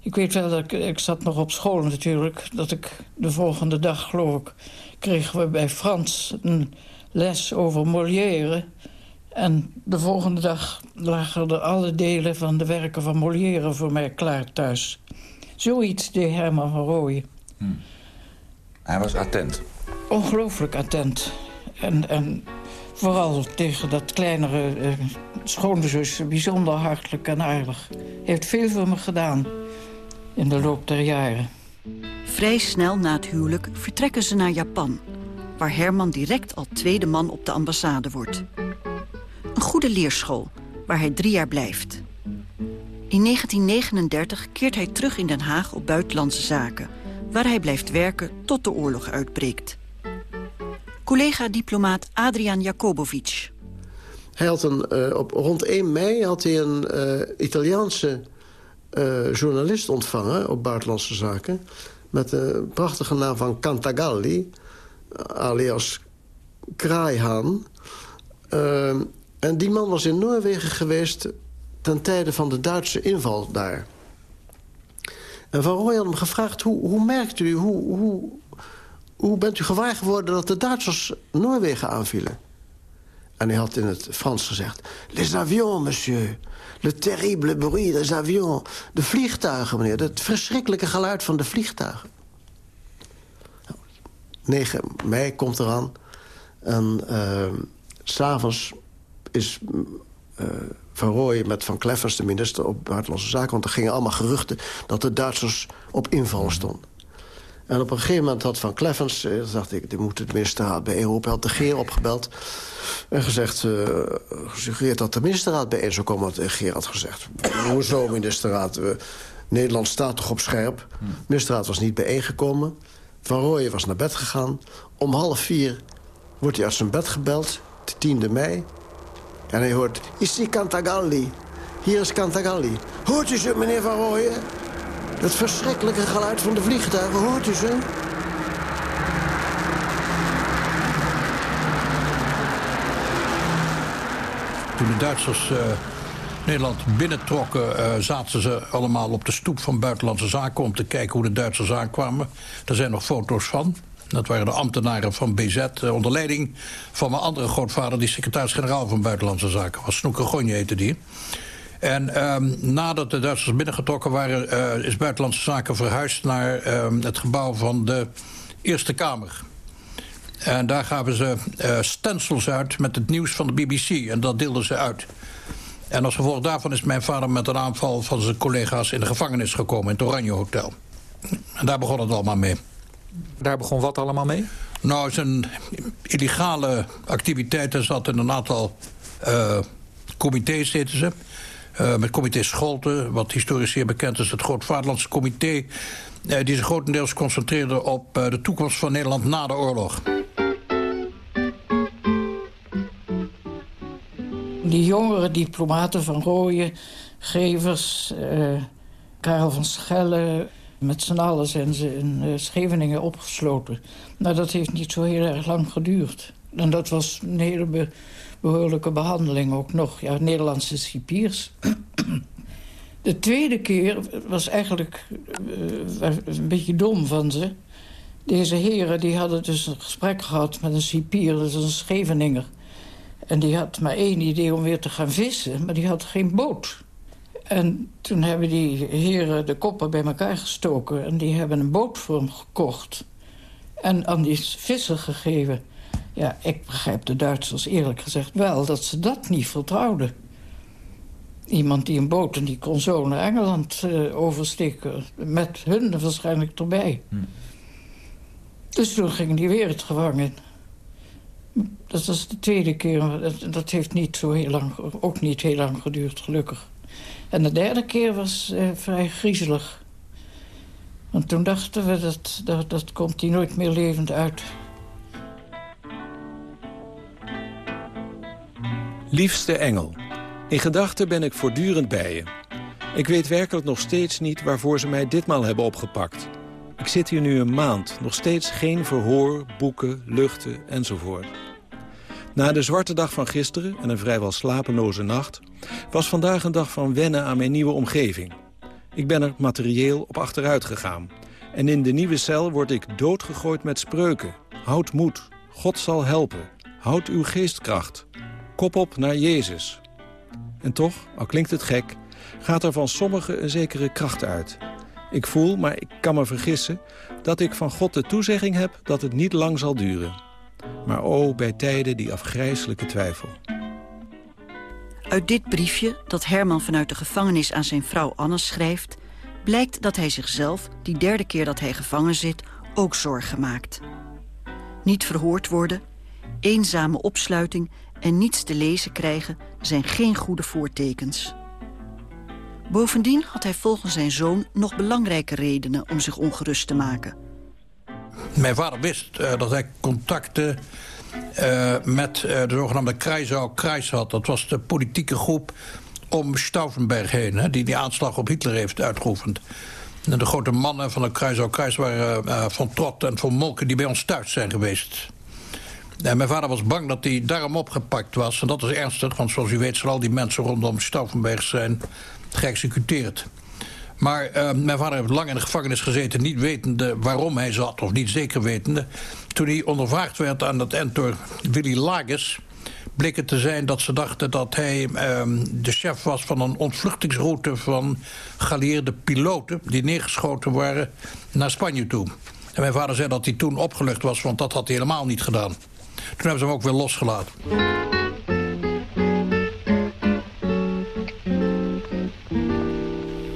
S10: Ik weet wel dat ik, ik zat nog op school natuurlijk... dat ik de volgende dag, geloof ik... kregen we bij Frans een les over Molière... En de volgende dag lagen er alle delen van de werken van Molière voor mij klaar thuis. Zoiets deed Herman van Rooyen. Hm.
S14: Hij was attent.
S10: Ongelooflijk attent. En, en vooral tegen dat kleinere uh, schoonzus, bijzonder hartelijk en aardig. Heeft veel voor me gedaan in de loop der jaren.
S9: Vrij snel na het huwelijk vertrekken ze naar Japan... waar Herman direct al tweede man op de ambassade wordt. Een goede leerschool, waar hij drie jaar blijft. In 1939 keert hij terug in Den Haag op buitenlandse zaken... waar hij blijft werken tot de oorlog uitbreekt. Collega-diplomaat Adrian Jakobovic.
S12: Hij had een, uh, op, rond 1 mei had hij een uh, Italiaanse uh, journalist ontvangen op buitenlandse zaken... met de prachtige naam van Cantagalli, alias Kraaihaan. en die man was in Noorwegen geweest ten tijde van de Duitse inval daar. En Van Rooij had hem gevraagd, hoe, hoe merkt u, hoe, hoe, hoe bent u gewaar geworden... dat de Duitsers Noorwegen aanvielen? En hij had in het Frans gezegd... Les avions, monsieur. Le terrible bruit des avions. De vliegtuigen, meneer. Het verschrikkelijke geluid van de vliegtuigen. 9 mei komt eraan. En uh, s'avonds is uh, Van Rooij met Van Kleffers, de minister op Buitenlandse Zaken... want er gingen allemaal geruchten dat de Duitsers op invallen stonden. En op een gegeven moment had Van Kleffens... Eh, dacht ik, dit moet de ministerraad bij Europa... had de Geer opgebeld en gezegd... Uh, gesuggereerd dat de ministerraad bijeen zou komen. Want de Geer had gezegd, hoezo ministerraad? Uh, Nederland staat toch op scherp? De ministerraad was niet bijeengekomen. Van Rooyen was naar bed gegaan. Om half vier wordt hij uit zijn bed gebeld, de 10e mei. En hij hoort, Ici Cantagalli. Hier is Cantagalli. Hoort u ze, meneer Van Rooyen? Het verschrikkelijke geluid van de vliegtuigen, hoort u ze?
S13: Toen de Duitsers uh, Nederland binnentrokken... Uh, zaten ze allemaal op de stoep van Buitenlandse Zaken... om te kijken hoe de Duitsers aankwamen. Daar zijn nog foto's van. Dat waren de ambtenaren van BZ uh, onder leiding van mijn andere grootvader... die secretaris-generaal van Buitenlandse Zaken was. Snoeker Gonje heette die. En um, nadat de Duitsers binnengetrokken waren... Uh, is Buitenlandse Zaken verhuisd naar uh, het gebouw van de Eerste Kamer. En daar gaven ze uh, stencils uit met het nieuws van de BBC. En dat deelden ze uit. En als gevolg daarvan is mijn vader met een aanval van zijn collega's... in de gevangenis gekomen, in het Oranje Hotel. En daar begon het allemaal mee.
S14: Daar begon wat allemaal mee?
S13: Nou, zijn illegale activiteiten zat in een aantal uh, comité's, zitten ze... Uh, met comité Scholte, wat historisch zeer bekend is... het Groot Vaderlandse Comité... Uh, die zich grotendeels concentreerde op uh, de toekomst van Nederland na de oorlog.
S10: Die jongere diplomaten van Rooyen, Gevers, Karel van Schelle... met z'n allen zijn ze in Scheveningen opgesloten. Nou, dat heeft niet zo heel erg lang geduurd. En dat was een hele... Be behoorlijke behandeling ook nog. Ja, Nederlandse cipiers. De tweede keer was eigenlijk uh, een beetje dom van ze. Deze heren die hadden dus een gesprek gehad met een cipier, dat is een Scheveninger. En die had maar één idee om weer te gaan vissen, maar die had geen boot. En toen hebben die heren de koppen bij elkaar gestoken... en die hebben een boot voor hem gekocht. En aan die visser gegeven. Ja, ik begrijp de Duitsers eerlijk gezegd wel dat ze dat niet vertrouwden. Iemand die een boot en die kon zo naar Engeland uh, oversteken. Met hun waarschijnlijk erbij. Hm. Dus toen ging die weer het gevangen. Dat was de tweede keer. Dat, dat, heeft niet zo heel lang, ook niet heel lang geduurd, gelukkig. En de derde keer was uh, vrij griezelig. Want toen dachten we, dat, dat, dat komt hij nooit meer levend uit.
S15: Liefste engel, in gedachten ben ik voortdurend bij je. Ik weet werkelijk nog steeds niet waarvoor ze mij ditmaal hebben opgepakt. Ik zit hier nu een maand, nog steeds geen verhoor, boeken, luchten enzovoort. Na de zwarte dag van gisteren en een vrijwel slapeloze nacht... was vandaag een dag van wennen aan mijn nieuwe omgeving. Ik ben er materieel op achteruit gegaan. En in de nieuwe cel word ik doodgegooid met spreuken. Houd moed, God zal helpen. Houd uw geestkracht. Kop op naar Jezus. En toch, al klinkt het gek, gaat er van sommigen een zekere kracht uit. Ik voel, maar ik kan me vergissen, dat ik van God de toezegging heb dat het niet lang zal duren. Maar o, bij tijden die afgrijzelijke twijfel.
S9: Uit dit briefje, dat Herman vanuit de gevangenis aan zijn vrouw Anne schrijft... blijkt dat hij zichzelf, die derde keer dat hij gevangen zit, ook zorgen maakt. Niet verhoord worden, eenzame opsluiting en niets te lezen krijgen zijn geen goede voortekens. Bovendien had hij volgens zijn zoon nog belangrijke redenen om zich ongerust te maken.
S13: Mijn vader wist uh, dat hij contacten uh, met uh, de zogenaamde Kreisau Kreis had. Dat was de politieke groep om Stauffenberg heen, hè, die die aanslag op Hitler heeft uitgeoefend. En de grote mannen van de Kreisau Kreis waren Van Trott en Van Molken... die bij ons thuis zijn geweest. Mijn vader was bang dat hij daarom opgepakt was. En dat is ernstig, want zoals u weet... zullen al die mensen rondom Stauffenberg zijn geëxecuteerd. Maar uh, mijn vader heeft lang in de gevangenis gezeten... niet wetende waarom hij zat, of niet zeker wetende. Toen hij ondervraagd werd aan het eind door Willy Lages bleek het te zijn dat ze dachten dat hij ehm, de chef was van een ontvluchtingsroute van geallieerde piloten die neergeschoten waren naar Spanje toe. En mijn vader zei dat hij toen opgelucht was, want dat had hij helemaal niet gedaan. Toen hebben ze hem ook weer losgelaten.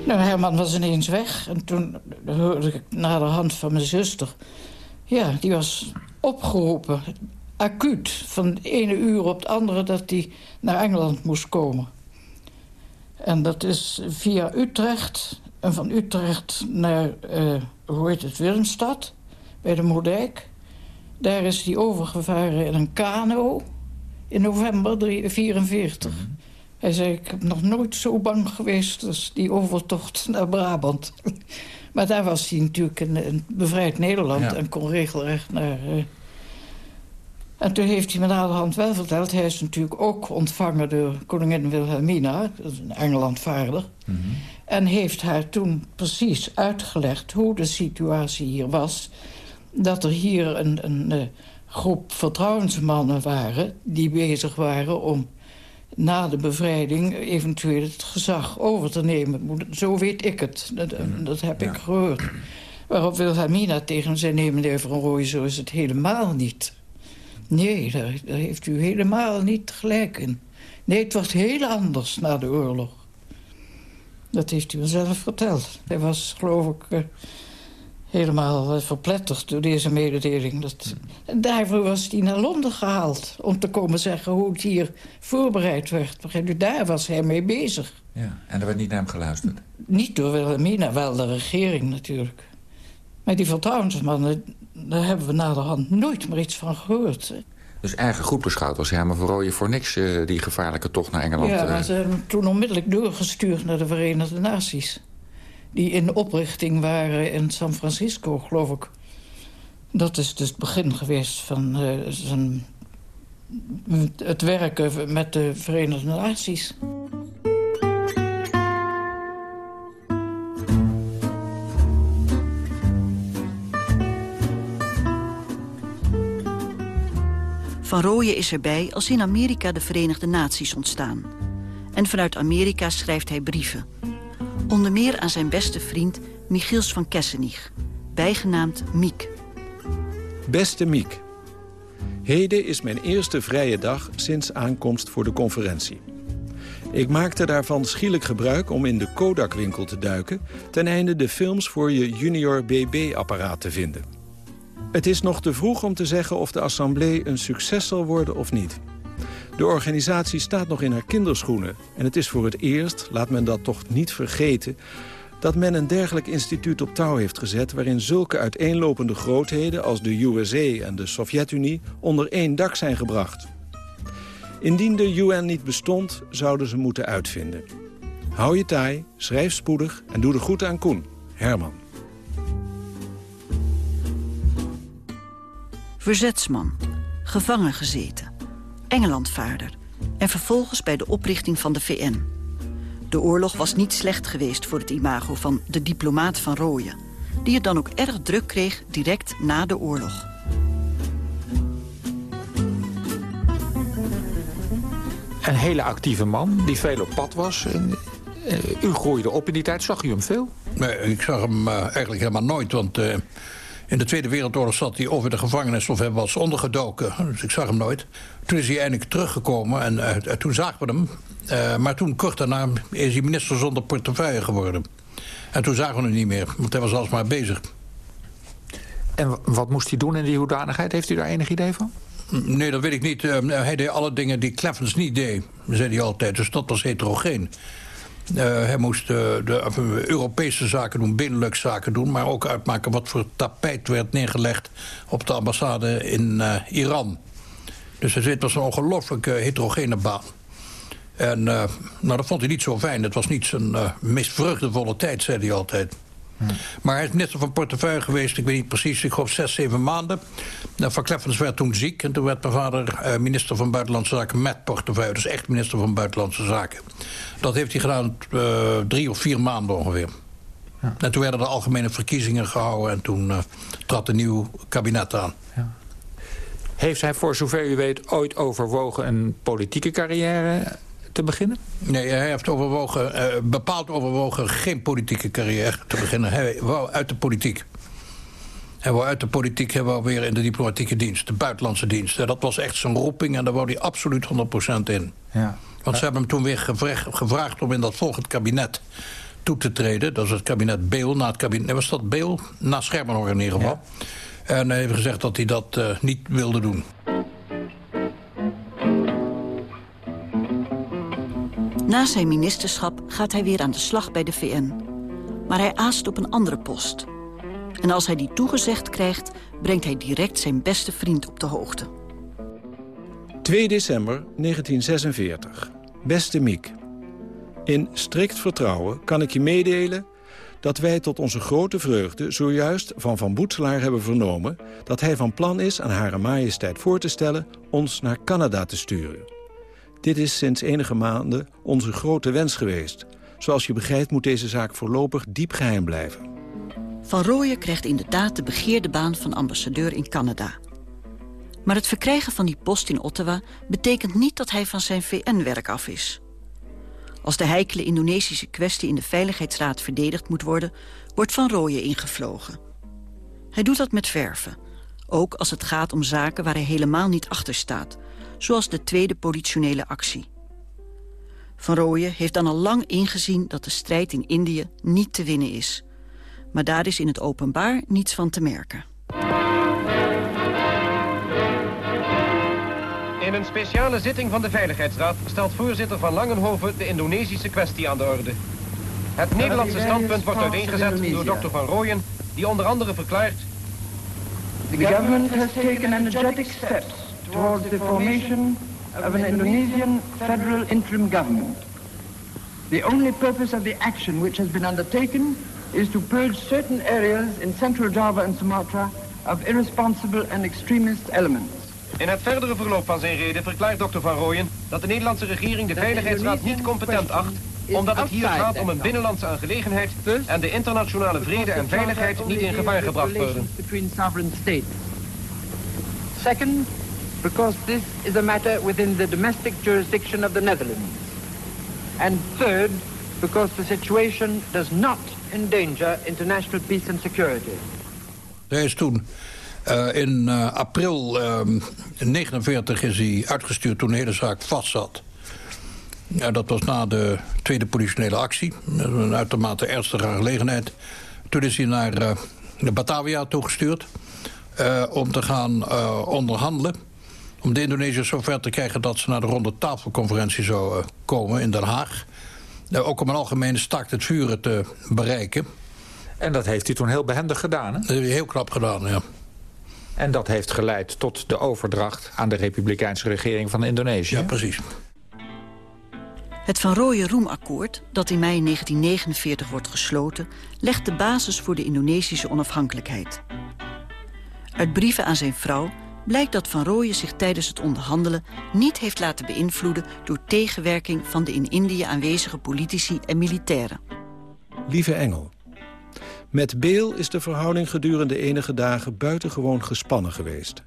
S10: Nou, Herman was ineens weg. En toen hoorde ik naar de hand van mijn zuster... ja, die was opgeroepen acuut. Van de ene uur op het andere dat hij naar Engeland moest komen. En dat is via Utrecht. En van Utrecht naar, uh, hoe heet het, Willemstad. Bij de Moerdijk. Daar is hij overgevaren in een kano. In november 1944. Mhm. Hij zei, ik heb nog nooit zo bang geweest als die overtocht naar Brabant. maar daar was hij natuurlijk in, bevrijd Nederland... en kon regelrecht naar... Uh, en toen heeft hij me hand wel verteld... hij is natuurlijk ook ontvangen door koningin Wilhelmina... een Engelandvaarder. Mm En heeft haar toen precies uitgelegd hoe de situatie hier was. Dat er hier een, een, een groep vertrouwensmannen waren... die bezig waren om na de bevrijding eventueel het gezag over te nemen. Zo weet ik het. Dat, mhm. dat heb ik gehoord. Waarop Wilhelmina tegen zijn zei... nee, meneer Van Rooij, zo is het helemaal niet... Nee, daar, heeft u helemaal niet gelijk in. Nee, het was heel anders na de oorlog. Dat heeft u me zelf verteld. Hij was, geloof ik, uh, helemaal uh, verpletterd door deze mededeling. Dat... En daarvoor was hij naar Londen gehaald... om te komen zeggen hoe het hier voorbereid werd. U, daar was hij mee bezig.
S14: Ja, en er werd niet naar hem geluisterd?
S10: Niet door Wilhelmina, wel de regering natuurlijk. Maar die vertrouwensmannen, daar hebben we naderhand nooit meer iets van gehoord.
S14: Dus eigen goed beschouwd was Herman van Rooyen voor niks... Uh, die gevaarlijke tocht naar Engeland.
S10: Ja, maar ze hebben hem toen onmiddellijk doorgestuurd naar de Verenigde Naties. Die in oprichting waren in San Francisco, geloof ik. Dat is dus het begin geweest van zijn, het werken met de Verenigde Naties.
S9: Van Rooyen is erbij als in Amerika de Verenigde Naties ontstaan. En vanuit Amerika schrijft hij brieven. Onder meer aan zijn beste vriend Michiels van Kessenich, bijgenaamd Miek.
S15: Beste Miek, heden is mijn eerste vrije dag sinds aankomst voor de conferentie. Ik maakte daarvan schielijk gebruik om in de Kodak-winkel te duiken... ten einde de films voor je junior BB-apparaat te vinden. Het is nog te vroeg om te zeggen of de assemblée een succes zal worden of niet. De organisatie staat nog in haar kinderschoenen. En het is voor het eerst, laat men dat toch niet vergeten... dat men een dergelijk instituut op touw heeft gezet... waarin zulke uiteenlopende grootheden als de USA en de Sovjet-Unie... onder één dak zijn gebracht. Indien de UN niet bestond, zouden ze moeten uitvinden. Hou je taai, schrijf spoedig en doe de groeten aan Koen. Herman.
S9: verzetsman, gevangen gezeten, Engelandvaarder... en vervolgens bij de oprichting van de VN. De oorlog was niet slecht geweest voor het imago van de diplomaat van Rooyen... die het dan ook erg druk kreeg direct na de oorlog.
S14: Een hele actieve man die veel op pad was. Eh, u groeide op in die tijd. Zag u hem veel?
S13: Nee, ik zag hem uh, eigenlijk helemaal nooit, want... Uh, in de Tweede Wereldoorlog zat hij over de gevangenis of hij was ondergedoken. Dus ik zag hem nooit. Toen is hij eindelijk teruggekomen en uh, toen zagen we hem. Uh, maar toen, kort daarna, is hij minister zonder portefeuille geworden. En toen zagen we hem niet meer, want hij was alsmaar bezig.
S14: En wat moest hij doen in die hoedanigheid? Heeft u daar enig idee van?
S13: Nee, dat weet ik niet. Uh, hij deed alle dingen die Clevens niet deed, zei hij altijd. Dus dat was heterogeen. Uh, hij moest uh, de Europese zaken doen, Benelux-zaken doen... maar ook uitmaken wat voor tapijt werd neergelegd... op de ambassade in Iran. Dus het was een ongelooflijk heterogene baan. En nou, dat vond hij niet zo fijn. Het was niet zijn meest vreugdevolle tijd, zei hij altijd. Maar hij is minister van portefeuille geweest, ik weet niet precies, ik geloof zes, zeven maanden. Nou, van Kleffens werd toen ziek en toen werd mijn vader eh, minister van Buitenlandse Zaken met portefeuille. Dus echt minister van Buitenlandse Zaken. Dat heeft hij gedaan uh, drie of vier maanden ongeveer. En toen werden de algemene verkiezingen gehouden... en toen uh, trad een nieuw kabinet aan. Ja.
S14: Heeft hij voor zover u weet ooit overwogen een politieke carrière te beginnen?
S13: Nee, hij heeft overwogen, uh, bepaald overwogen geen politieke carrière te beginnen. Hij wou uit de politiek. Hij wou uit de politiek, hij wou weer in de diplomatieke dienst, de buitenlandse dienst. dat was echt zijn roeping en daar wou hij absoluut 100% in. Ja. Want ze hebben hem toen weer gevraagd om in dat volgend kabinet toe te treden. Dat is het kabinet Beel, na het kabinet... Nee, was dat Beel? Na Schermenhorn in ieder geval. En hij heeft gezegd dat hij dat uh, niet wilde doen.
S9: Na zijn ministerschap gaat hij weer aan de slag bij de VN. Maar hij aast op een andere post. En als hij die toegezegd krijgt, brengt hij direct zijn beste vriend op de hoogte.
S15: 2 december 1946. Beste Miek. In strikt vertrouwen kan ik je meedelen dat wij tot onze grote vreugde zojuist van Van Boetselaar hebben vernomen... dat hij van plan is aan Hare Majesteit voor te stellen ons naar Canada te sturen. Dit is sinds enige maanden onze grote wens geweest. Zoals je begrijpt moet deze zaak voorlopig diep geheim blijven.
S9: Van Rooyen krijgt inderdaad de begeerde baan van ambassadeur in Canada. Maar het verkrijgen van die post in Ottawa betekent niet dat hij van zijn VN-werk af is. Als de heikele Indonesische kwestie in de Veiligheidsraad verdedigd moet worden... wordt Van Rooyen ingevlogen. Hij doet dat met verven. Ook als het gaat om zaken waar hij helemaal niet achter staat. Zoals de tweede politionele actie. Van Rooyen heeft dan al lang ingezien dat de strijd in Indië niet te winnen is. Maar daar is in het openbaar niets van te merken.
S16: In een speciale zitting van de Veiligheidsraad stelt voorzitter van Langenhoven de Indonesische kwestie aan de orde. Het Nederlandse standpunt wordt uiteengezet door dokter Van Rooyen, die onder andere verklaart...
S8: The government has taken energetic steps towards the formation of an Indonesian federal interim government. The only purpose of the action which has been undertaken is to purge certain areas in central Java and Sumatra of irresponsible and extremist elements.
S16: In het verdere verloop van zijn reden verklaart dokter Van Rooyen dat de Nederlandse regering de Veiligheidsraad niet competent acht, omdat het hier gaat om een binnenlandse aangelegenheid en de internationale vrede en veiligheid niet in gevaar gebracht worden.
S8: Second, because this is a matter within the domestic jurisdiction of the Netherlands. And third, because the situation does not endanger international peace and security.
S13: Er is toen uh, in uh, april uh, 49 is hij uitgestuurd toen de hele zaak vastzat. Ja, dat was na de tweede politionele actie. Een uitermate ernstige gelegenheid. Toen is hij naar uh, de Batavia toegestuurd... Om te gaan onderhandelen. Om de Indonesiërs zover te krijgen dat ze naar de ronde tafelconferentie zou komen in Den Haag. ook om een algemene start het vuren te bereiken.
S14: En dat heeft hij toen heel behendig gedaan, hè? Dat
S13: heeft hij heel knap gedaan, ja.
S14: En dat heeft geleid tot de overdracht aan de republikeinse regering van Indonesië.
S13: Ja, precies.
S9: Het Van Rooyen-Roemakkoord, dat in mei 1949 wordt gesloten... legt de basis voor de Indonesische onafhankelijkheid. Uit brieven aan zijn vrouw blijkt dat Van Rooyen zich tijdens het onderhandelen... niet heeft laten beïnvloeden door tegenwerking van de in Indië aanwezige politici en militairen.
S15: Lieve Engel, met Beel is de verhouding gedurende enige dagen buitengewoon gespannen geweest.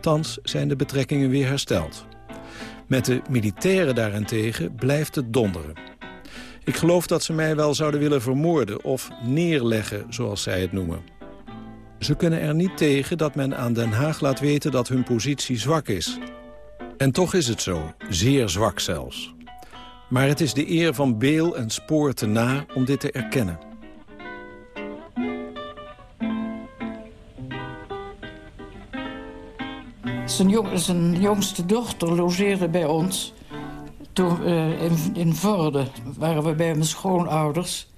S15: Thans zijn de betrekkingen weer hersteld. Met de militairen daarentegen blijft het donderen. Ik geloof dat ze mij wel zouden willen vermoorden of neerleggen, zoals zij het noemen. Ze kunnen er niet tegen dat men aan Den Haag laat weten dat hun positie zwak is. En toch is het zo, zeer zwak zelfs. Maar het is de eer van Beel en Spoor te na om dit te erkennen.
S10: Zijn, jong, zijn jongste dochter logeerde bij ons. Uh, in, in Vorden waren we bij mijn schoonouders.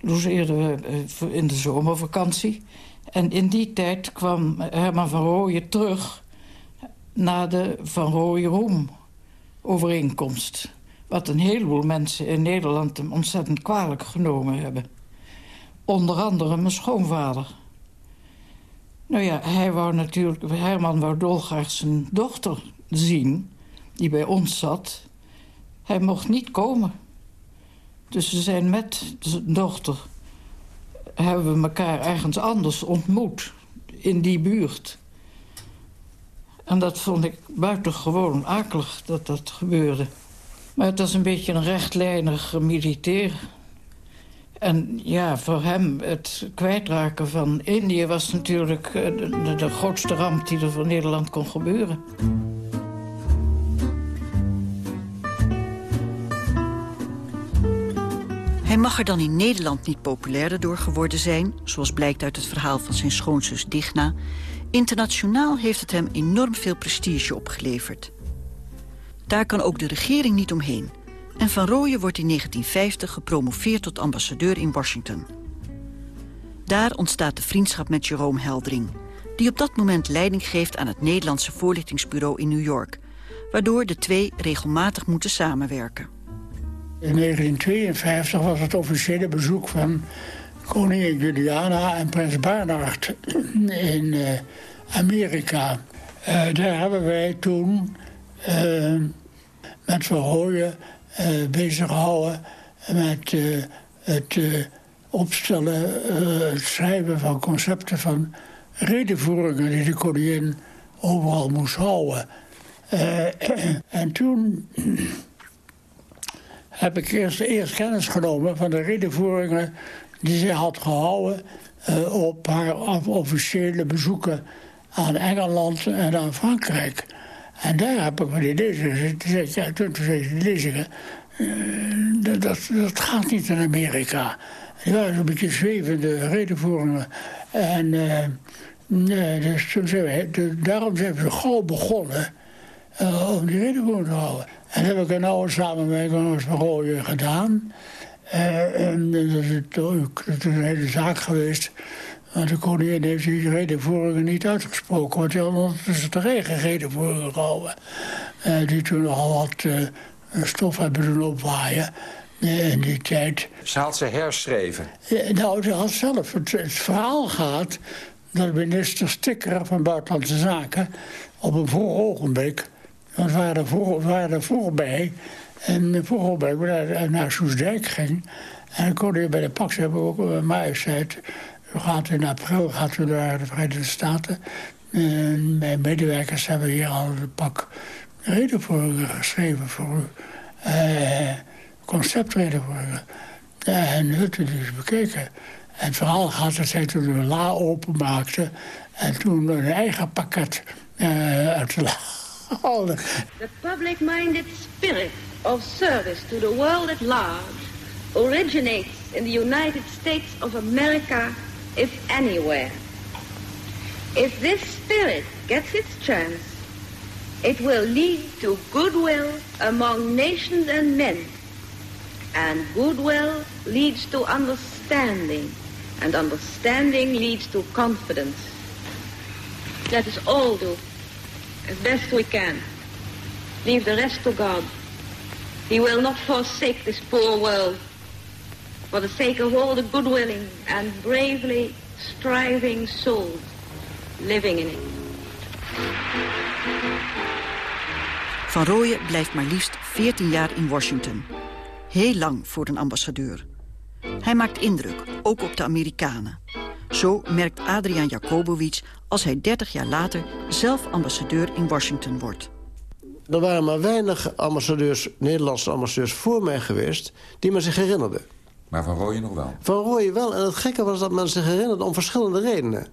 S10: Logeerden we uh, in de zomervakantie. En in die tijd kwam Herman van Rooyen terug... naar de Van Rooyen-Roem-overeenkomst. Wat een heleboel mensen in Nederland hem ontzettend kwalijk genomen hebben. Onder andere mijn schoonvader... Nou ja, hij wou natuurlijk, Herman wou dolgraag zijn dochter zien, die bij ons zat. Hij mocht niet komen. Dus ze zijn met zijn dochter hebben we elkaar ergens anders ontmoet. In die buurt. En dat vond ik buitengewoon akelig dat dat gebeurde. Maar het was een beetje een rechtlijnig militair. En ja, voor hem het kwijtraken van Indië was natuurlijk eh, de, de grootste ramp die er voor Nederland kon gebeuren.
S9: Hij mag er dan in Nederland niet populairder door geworden zijn... zoals blijkt uit het verhaal van zijn schoonzus Digna. Internationaal heeft het hem enorm veel prestige opgeleverd. Daar kan ook de regering niet omheen. En Van Rooyen wordt in 1950 gepromoveerd tot ambassadeur in Washington. Daar ontstaat de vriendschap met Jerome Heldring... die op dat moment leiding geeft aan het Nederlandse voorlichtingsbureau in New York... waardoor de twee regelmatig moeten samenwerken.
S11: In 1952 was het officiële bezoek van koningin Juliana en prins Bernhard in uh, Amerika. Uh, daar hebben wij toen uh, met Verhooyen bezig gehouden met het opstellen, het schrijven van concepten van redenvoeringen die de koningin overal moest houden. en toen heb ik eerst, eerst kennis genomen van de redenvoeringen die zij had gehouden uh, op haar officiële bezoeken aan Engeland en aan Frankrijk. En daar heb ik me die lezingen ja, toen zei die lezingen, uh, dat, dat gaat niet in Amerika. Die waren zo'n beetje zwevende redenvoeringen. En uh, dus toen zijn we, daarom zijn we gauw begonnen om die redenvoeringen te houden. En heb ik een oude samenwerking met Rooien gedaan. Uh, en dat is, dat is een hele zaak geweest. Want de koningin heeft die redenvoeringen niet uitgesproken. Want die had ondertussen de eigen redenvoeringen gehouden. Uh, die toen al wat uh, stof hebben doen opwaaien. in die tijd.
S14: Ze had ze herschreven?
S11: nou, ze had zelf. Het, het verhaal gaat dat minister Stikker van Buitenlandse Zaken... op een vroeg ogenblik want we waren, voor, we waren voorbij. En voorbij naar, naar Soesdijk ging. En dan kon je bij de Pax hebben ook een eh, majesteit. We gaan in april gaat u naar de Verenigde Staten. En mijn medewerkers hebben hier al een pak redenvoeringen geschreven voor u. Uh, conceptredenvoeringen. En heeft het dus bekeken. En het verhaal gaat dat zij toen een la openmaakte... en toen een eigen pakket uh, uit de la
S17: The public-minded spirit of service to the world at large originates in the United States of America, if anywhere. If this spirit gets its chance, it will lead to goodwill among nations and men. And goodwill leads to understanding, and understanding leads to confidence. Let us all do as best we can. Leave the rest to God. He will not forsake this poor world for the sake of all the good-willing and bravely striving souls living in it.
S9: Van Rooyen blijft maar liefst 14 jaar in Washington. Heel lang voor een ambassadeur. Hij maakt indruk, ook op de Amerikanen. Zo merkt Adriaan Jakobowicz als hij 30 jaar later zelf ambassadeur in Washington wordt.
S12: Er waren maar weinig ambassadeurs, Nederlandse ambassadeurs voor mij geweest... die me zich herinnerden.
S14: Maar Van Rooyen nog wel?
S12: Van Rooyen wel. En het gekke was dat men zich herinnerde om verschillende redenen.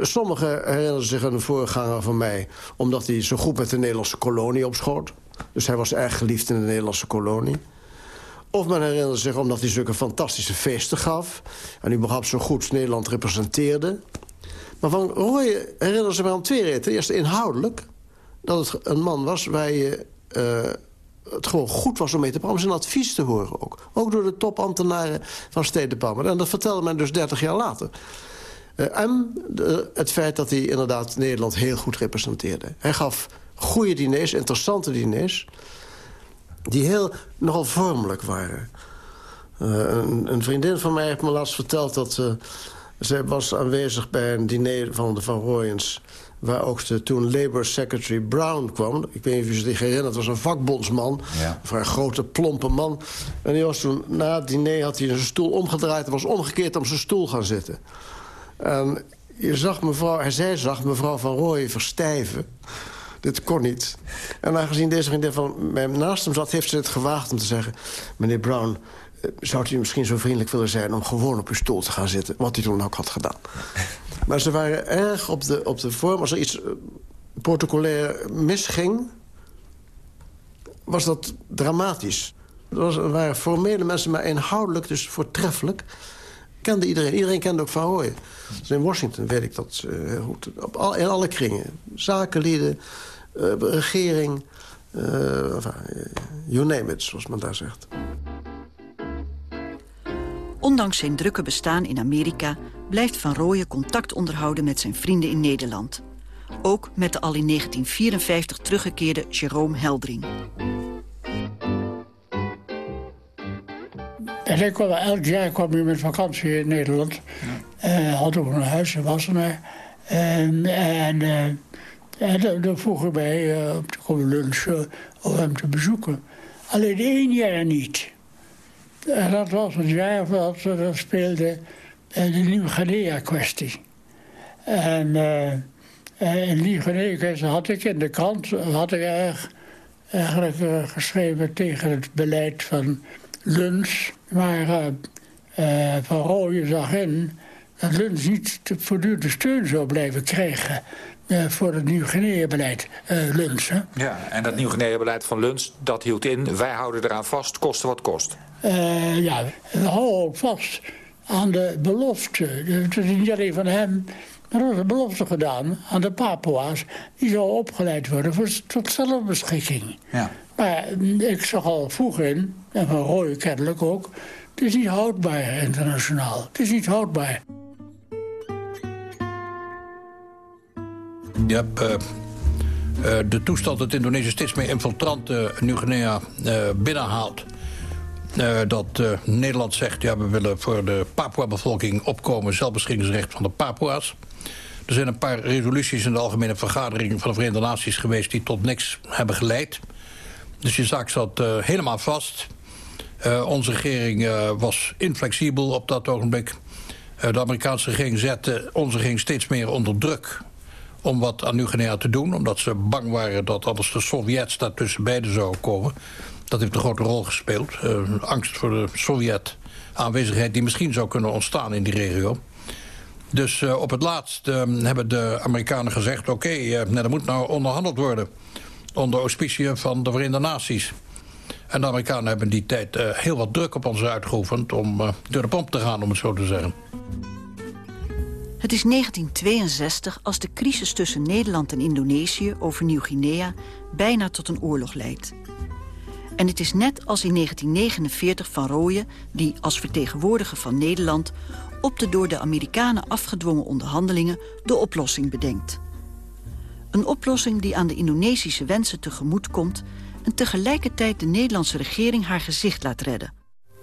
S12: Sommigen herinnerden zich een voorganger van mij... omdat hij zo goed met de Nederlandse kolonie opschoot. Dus hij was erg geliefd in de Nederlandse kolonie. Of men herinnerde zich omdat hij zulke fantastische feesten gaf... en überhaupt zo goed Nederland representeerde. Maar Van Rooyen herinnerde zich mij om twee redenen. Eerst inhoudelijk, dat het een man was waar je... Uh, het gewoon goed was om mee te praten, om zijn advies te horen ook. Ook door de topambtenaren van Stedenpalmer. En dat vertelde men dus 30 jaar later. Uh, en het feit dat hij inderdaad Nederland heel goed representeerde. Hij gaf goede diners, interessante diners die heel nogal vormelijk waren. Uh, een, een, vriendin van mij heeft me laatst verteld dat... Uh, zij was aanwezig bij een diner van de Van Rooyens... waar ook de toen Labour Secretary Brown kwam. Ik weet niet of je zich herinnert, het was een vakbondsman. Ja. Een vrij grote, plompe man. En die was toen, na het diner had hij zijn stoel omgedraaid... en was omgekeerd om zijn stoel gaan zitten. En je zag mevrouw, zei zag mevrouw Van Rooyen verstijven. Dit kon niet. En aangezien deze vriendin van mij naast hem zat... heeft ze het gewaagd om te zeggen... meneer Brown, eh, zou u misschien zo vriendelijk willen zijn... om gewoon op uw stoel te gaan zitten, wat hij toen ook had gedaan. Maar ze waren erg op de, op de vorm. Als er iets eh, protocolair misging, was dat dramatisch. Er, er waren formele mensen, maar inhoudelijk dus voortreffelijk. Kende iedereen. Iedereen kende ook Van Rooyen. Dus in Washington weet ik dat uh, heel goed. Op al, in alle kringen. Zakenlieden, uh, regering, uh, you name it, zoals men daar zegt.
S9: Ondanks zijn drukke bestaan in Amerika blijft Van Rooyen contact onderhouden met zijn vrienden in Nederland. Ook met de al in 1954 teruggekeerde Jerome Heldring.
S11: En ik kwam, elk jaar kwam hij met vakantie in Nederland. Ja. Uh, had ook een huis in Wassenaar. En, en, en dan vroegen wij uh, op de komen lunchen om hem te bezoeken. Alleen één jaar niet. En dat was het jaar dat we speelde de Nieuw-Guinea-kwestie. En uh, in Nieuw-Guinea-kwestie had ik in de krant had ik eigenlijk geschreven tegen het beleid van Luns. Maar uh, Van Rooyen zag in dat Luns niet voortdurende steun zou blijven krijgen... Uh, voor het Nieuw-Guinea-beleid, uh, Luns. Hè?
S14: Ja, en dat Nieuw-Guinea-beleid van Luns, dat hield in... wij houden eraan vast, koste wat kost.
S11: Uh, ja, we houden ook vast aan de belofte. Het is niet alleen van hem, maar er was een belofte gedaan aan de Papua's. Die zou opgeleid worden voor, tot zelfbeschikking. Ja. Maar ik zag al vroeg in, en van Rooij kennelijk ook... het is niet houdbaar internationaal. Het is niet houdbaar.
S13: Je hebt uh, uh, de toestand dat Indonesië steeds meer infiltranten Nieuw-Guinea uh, binnenhaalt. dat Nederland zegt, ja, we willen voor de Papua-bevolking opkomen... zelfbeschikkingsrecht van de Papua's. Er zijn een paar resoluties in de Algemene Vergadering van de Verenigde Naties geweest... die tot niks hebben geleid. Dus die zaak zat helemaal vast. onze regering was inflexibel op dat ogenblik. de Amerikaanse regering zette onze regering steeds meer onder druk om wat aan Nieuw-Guinea te doen. Omdat ze bang waren dat anders de Sovjets daar tussen beiden zouden komen. Dat heeft een grote rol gespeeld. Angst voor de Sovjet-aanwezigheid die misschien zou kunnen ontstaan in die regio. Dus op het laatst uh, hebben de Amerikanen gezegd... oké, okay, nou, er moet nou onderhandeld worden... onder auspiciën van de Verenigde Naties. En de Amerikanen hebben die tijd heel wat druk op ons uitgeoefend... om door de pomp te gaan, om het zo te zeggen.
S9: Het is 1962 als de crisis tussen Nederland en Indonesië over Nieuw-Guinea bijna tot een oorlog leidt. En het is net als in 1949 Van Rooyen, die als vertegenwoordiger van Nederland op de door de Amerikanen afgedwongen onderhandelingen de oplossing bedenkt. Een oplossing die aan de Indonesische wensen tegemoet komt en tegelijkertijd de Nederlandse regering haar gezicht laat redden.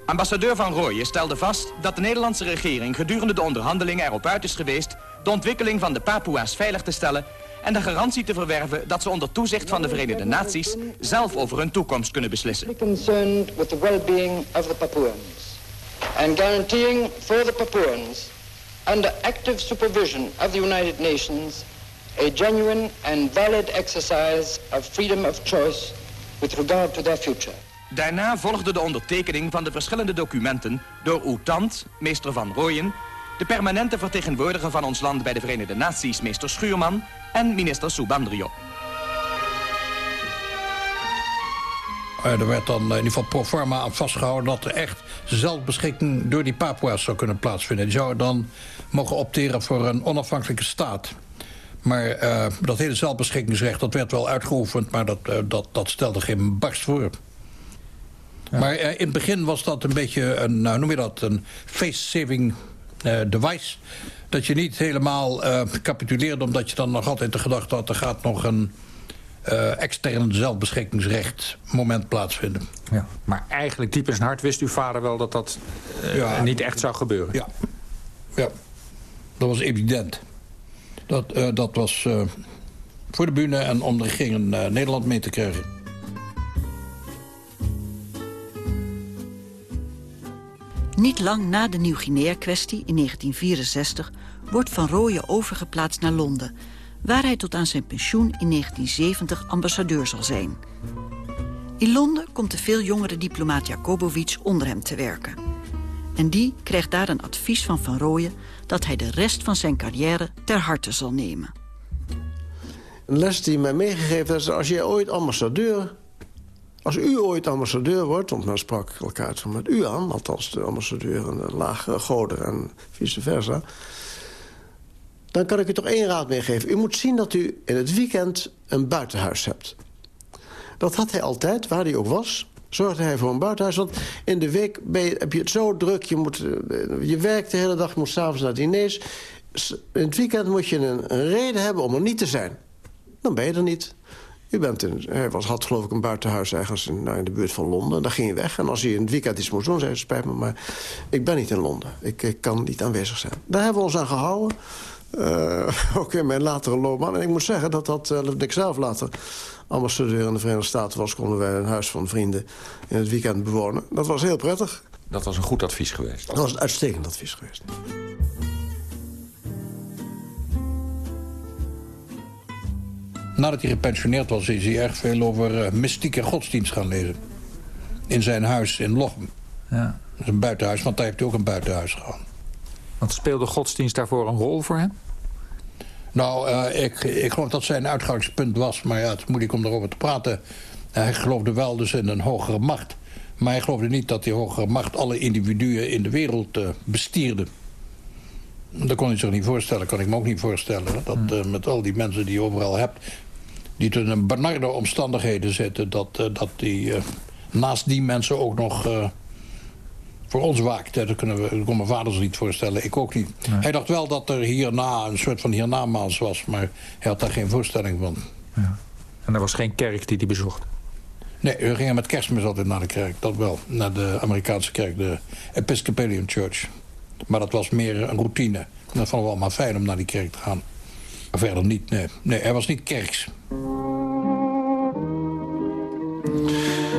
S18: Ambassadeur Van Rooyen stelde vast dat de Nederlandse regering gedurende de onderhandelingen erop uit is geweest de ontwikkeling van de Papua's veilig te stellen en de garantie te verwerven dat ze onder toezicht van de Verenigde Naties zelf over hun toekomst kunnen beslissen.
S19: concerned with the well-being of the Papuans and guaranteeing for the Papuans under active supervision of the United Nations a genuine and valid exercise of freedom of choice with regard to their future.
S18: Daarna volgde de ondertekening van de verschillende documenten door uw tand, meester Van Rooyen, de permanente vertegenwoordiger van ons land bij de Verenigde Naties, meester Schuurman, en minister Subandrio.
S13: Er werd dan in ieder geval pro forma aan vastgehouden... dat er echt zelfbeschikking door die Papua's zou kunnen plaatsvinden. Die zouden dan mogen opteren voor een onafhankelijke staat. Maar uh, dat hele zelfbeschikkingsrecht dat werd wel uitgeoefend... maar dat, uh, dat, dat stelde geen barst voor. Maar uh, in het begin was dat een beetje een, nou, noem je dat, een face-saving device. Dat je niet helemaal capituleerde omdat je dan nog altijd de gedachte had... er gaat nog een extern zelfbeschikkingsrecht moment plaatsvinden.
S14: Ja. Maar eigenlijk diep in zijn hart wist uw vader wel dat dat ja, niet echt zou gebeuren.
S13: Ja. ja, dat was evident. Dat, uh, dat was uh, voor de bühne en om de regering in uh, Nederland mee te krijgen.
S9: Niet lang na de Nieuw-Guinea-kwestie in 1964 wordt Van Rooyen overgeplaatst naar Londen... waar hij tot aan zijn pensioen in 1970 ambassadeur zal zijn. In Londen komt de veel jongere diplomaat Jacobovic onder hem te werken. En die krijgt daar een advies van Van Rooyen... dat hij de rest van zijn carrière ter harte zal nemen.
S12: Een les die mij meegegeven is... als je ooit ambassadeur... als u ooit ambassadeur wordt... want men sprak elkaar toen met u aan... althans de ambassadeur en de lage goden en vice versa... dan kan ik u toch één raad meegeven. U moet zien dat u in het weekend een buitenhuis hebt. Dat had hij altijd, waar hij ook was zorgde hij voor een buitenhuis. Want in de week je, heb je het zo druk. Je, moet, eh, je werkt de hele dag, je moet s'avonds naar diners. In het weekend moet je een, reden hebben om er niet te zijn. Dan ben je er niet. U bent in, hij was, had geloof ik een buitenhuis ergens in, nou, in de buurt van Londen. Dan ging je weg. En als hij in het weekend iets moest doen, zei hij... spijt me, maar ik ben niet in Londen. Ik, ik kan niet aanwezig zijn. Daar hebben we ons aan gehouden. Uh, ook in mijn latere loopbaan. En ik moet zeggen dat dat, uh, dat ik zelf later ambassadeur in de Verenigde Staten was... konden wij een huis van vrienden in het weekend bewonen. Dat was heel prettig.
S14: Dat was een goed advies geweest?
S12: Dat was een uitstekend advies geweest.
S13: Nadat hij gepensioneerd was, is hij erg veel over uh, mystieke godsdienst gaan lezen. In zijn huis in Lochem.
S14: Ja.
S13: Dat is een buitenhuis, want daar heeft hij ook een buitenhuis gehad.
S14: Want speelde godsdienst daarvoor een rol voor hem?
S13: Nou, uh, ik, ik geloof dat zijn uitgangspunt was... maar ja, het is moeilijk om daarover te praten. Hij geloofde wel dus in een hogere macht. Maar hij geloofde niet dat die hogere macht... alle individuen in de wereld uh, bestierde. Dat kon hij zich niet voorstellen, kan ik me ook niet voorstellen. Dat uh, met al die mensen die je overal hebt... die in een benarde omstandigheden zitten... dat, dat die naast die mensen ook nog voor ons waakt. Dat kunnen we, dat kon mijn vader zich niet voorstellen, ik ook niet. Nee. Hij dacht wel dat er hierna een soort van hiernamaals was... maar hij had daar geen voorstelling van.
S14: Ja. En er was geen kerk die hij bezocht?
S13: Nee, we gingen met kerstmis altijd naar de kerk, dat wel. Naar de Amerikaanse kerk, de Episcopalian Church. Maar dat was meer een routine. Dat vonden we allemaal fijn om naar die kerk te gaan. Maar verder niet, nee. Nee, hij was niet kerks.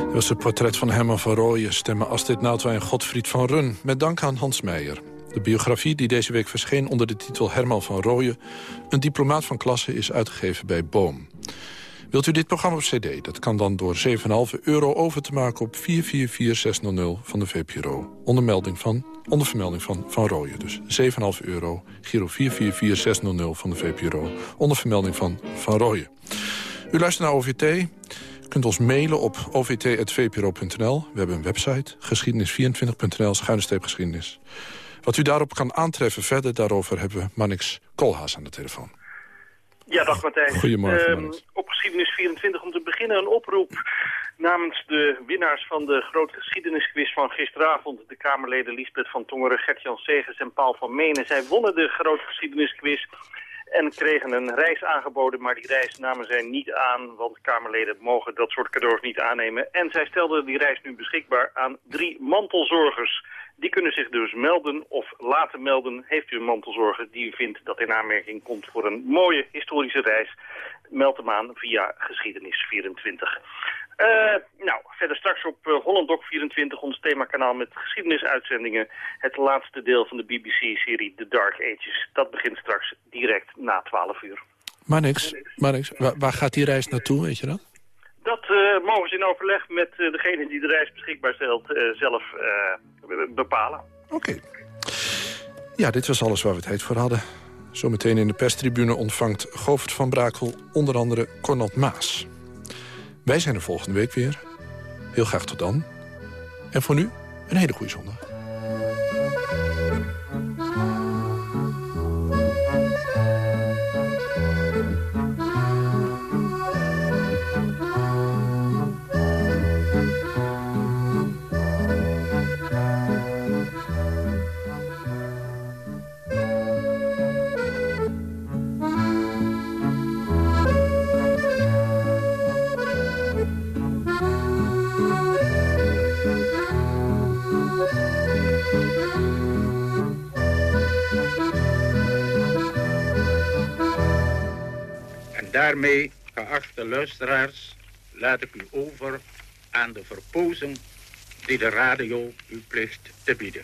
S5: Dat was het portret van Herman van Rooyen, stemmen Astrid Nautwa en Godfried van Run. Met dank aan Hans Meijer. De biografie die deze week verscheen onder de titel Herman van Rooyen... een diplomaat van klasse is uitgegeven bij Boom. Wilt u dit programma op cd? Dat kan dan door 7,5 euro over te maken op 444600 van de VPRO. Onder, melding van, onder vermelding van Van Rooyen. Dus 7,5 euro, Giro 444600 van de VPRO. Onder vermelding van Van Rooyen. U luistert naar OVT. U kunt ons mailen op ovt.vpro.nl. We hebben een website, geschiedenis24.nl, schuine geschiedenis. Wat u daarop kan aantreffen verder, daarover hebben we Manix Koolhaas aan de telefoon.
S20: Ja, dag Martijn.
S5: Goedemorgen,
S20: um, Op Geschiedenis24 om te beginnen een oproep namens de winnaars van de grote geschiedenisquiz van gisteravond. De Kamerleden Liesbeth van Tongeren, Gert-Jan Segers en Paul van Menen. Zij wonnen de grote geschiedenisquiz en kregen een reis aangeboden, maar die reis namen zij niet aan, want Kamerleden mogen dat soort cadeaus niet aannemen. En zij stelden die reis nu beschikbaar aan drie mantelzorgers. Die kunnen zich dus melden of laten melden. Heeft u een mantelzorger die u vindt dat in aanmerking komt voor een mooie historische reis? Meld hem aan via Geschiedenis24. Uh, nou, verder straks op uh, Hollandok 24, ons themakanaal met geschiedenisuitzendingen. Het laatste deel van de BBC-serie The Dark Ages. Dat begint straks direct na 12 uur.
S5: Maar niks, maar niks. Waar, waar gaat die reis naartoe, weet je dat?
S20: Dat uh, mogen ze in overleg met degene die de reis beschikbaar stelt zelf bepalen.
S5: Oké. Okay. Ja, dit was alles waar we het heet voor hadden. Zometeen in de perstribune ontvangt Govert van Brakel onder andere Cornald Maas. Wij zijn er volgende week weer. Heel graag tot dan. En voor nu, een hele goede zondag.
S21: Daarmee, geachte luisteraars, laat ik u over aan de verpozing die de radio u plicht te bieden.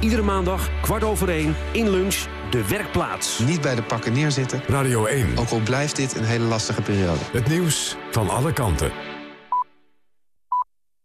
S2: Iedere maandag, kwart over één, in lunch, de werkplaats.
S22: Niet bij de pakken neerzitten.
S4: Radio 1.
S22: Ook al blijft dit een hele lastige periode.
S4: Het nieuws van alle kanten.